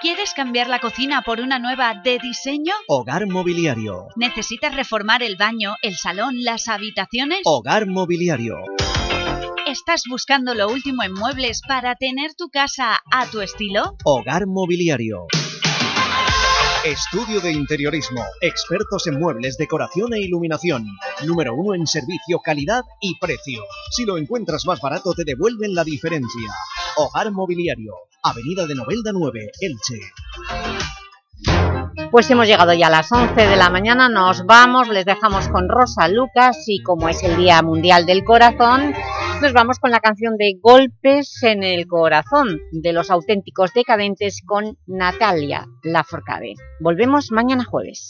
¿Quieres cambiar la cocina por una nueva de diseño? Hogar Mobiliario. ¿Necesitas reformar el baño, el salón, las habitaciones? Hogar Mobiliario. ¿Estás buscando lo último en muebles para tener tu casa a tu estilo? Hogar Mobiliario. Estudio de interiorismo, expertos en muebles, decoración e iluminación. Número uno en servicio, calidad y precio. Si lo encuentras más barato te devuelven la diferencia. Hogar Mobiliario, Avenida de Novelda 9, Elche. Pues hemos llegado ya a las 11 de la mañana, nos vamos, les dejamos con Rosa Lucas y como es el Día Mundial del Corazón, nos vamos con la canción de Golpes en el Corazón de los auténticos decadentes con Natalia Laforcade. Volvemos mañana jueves.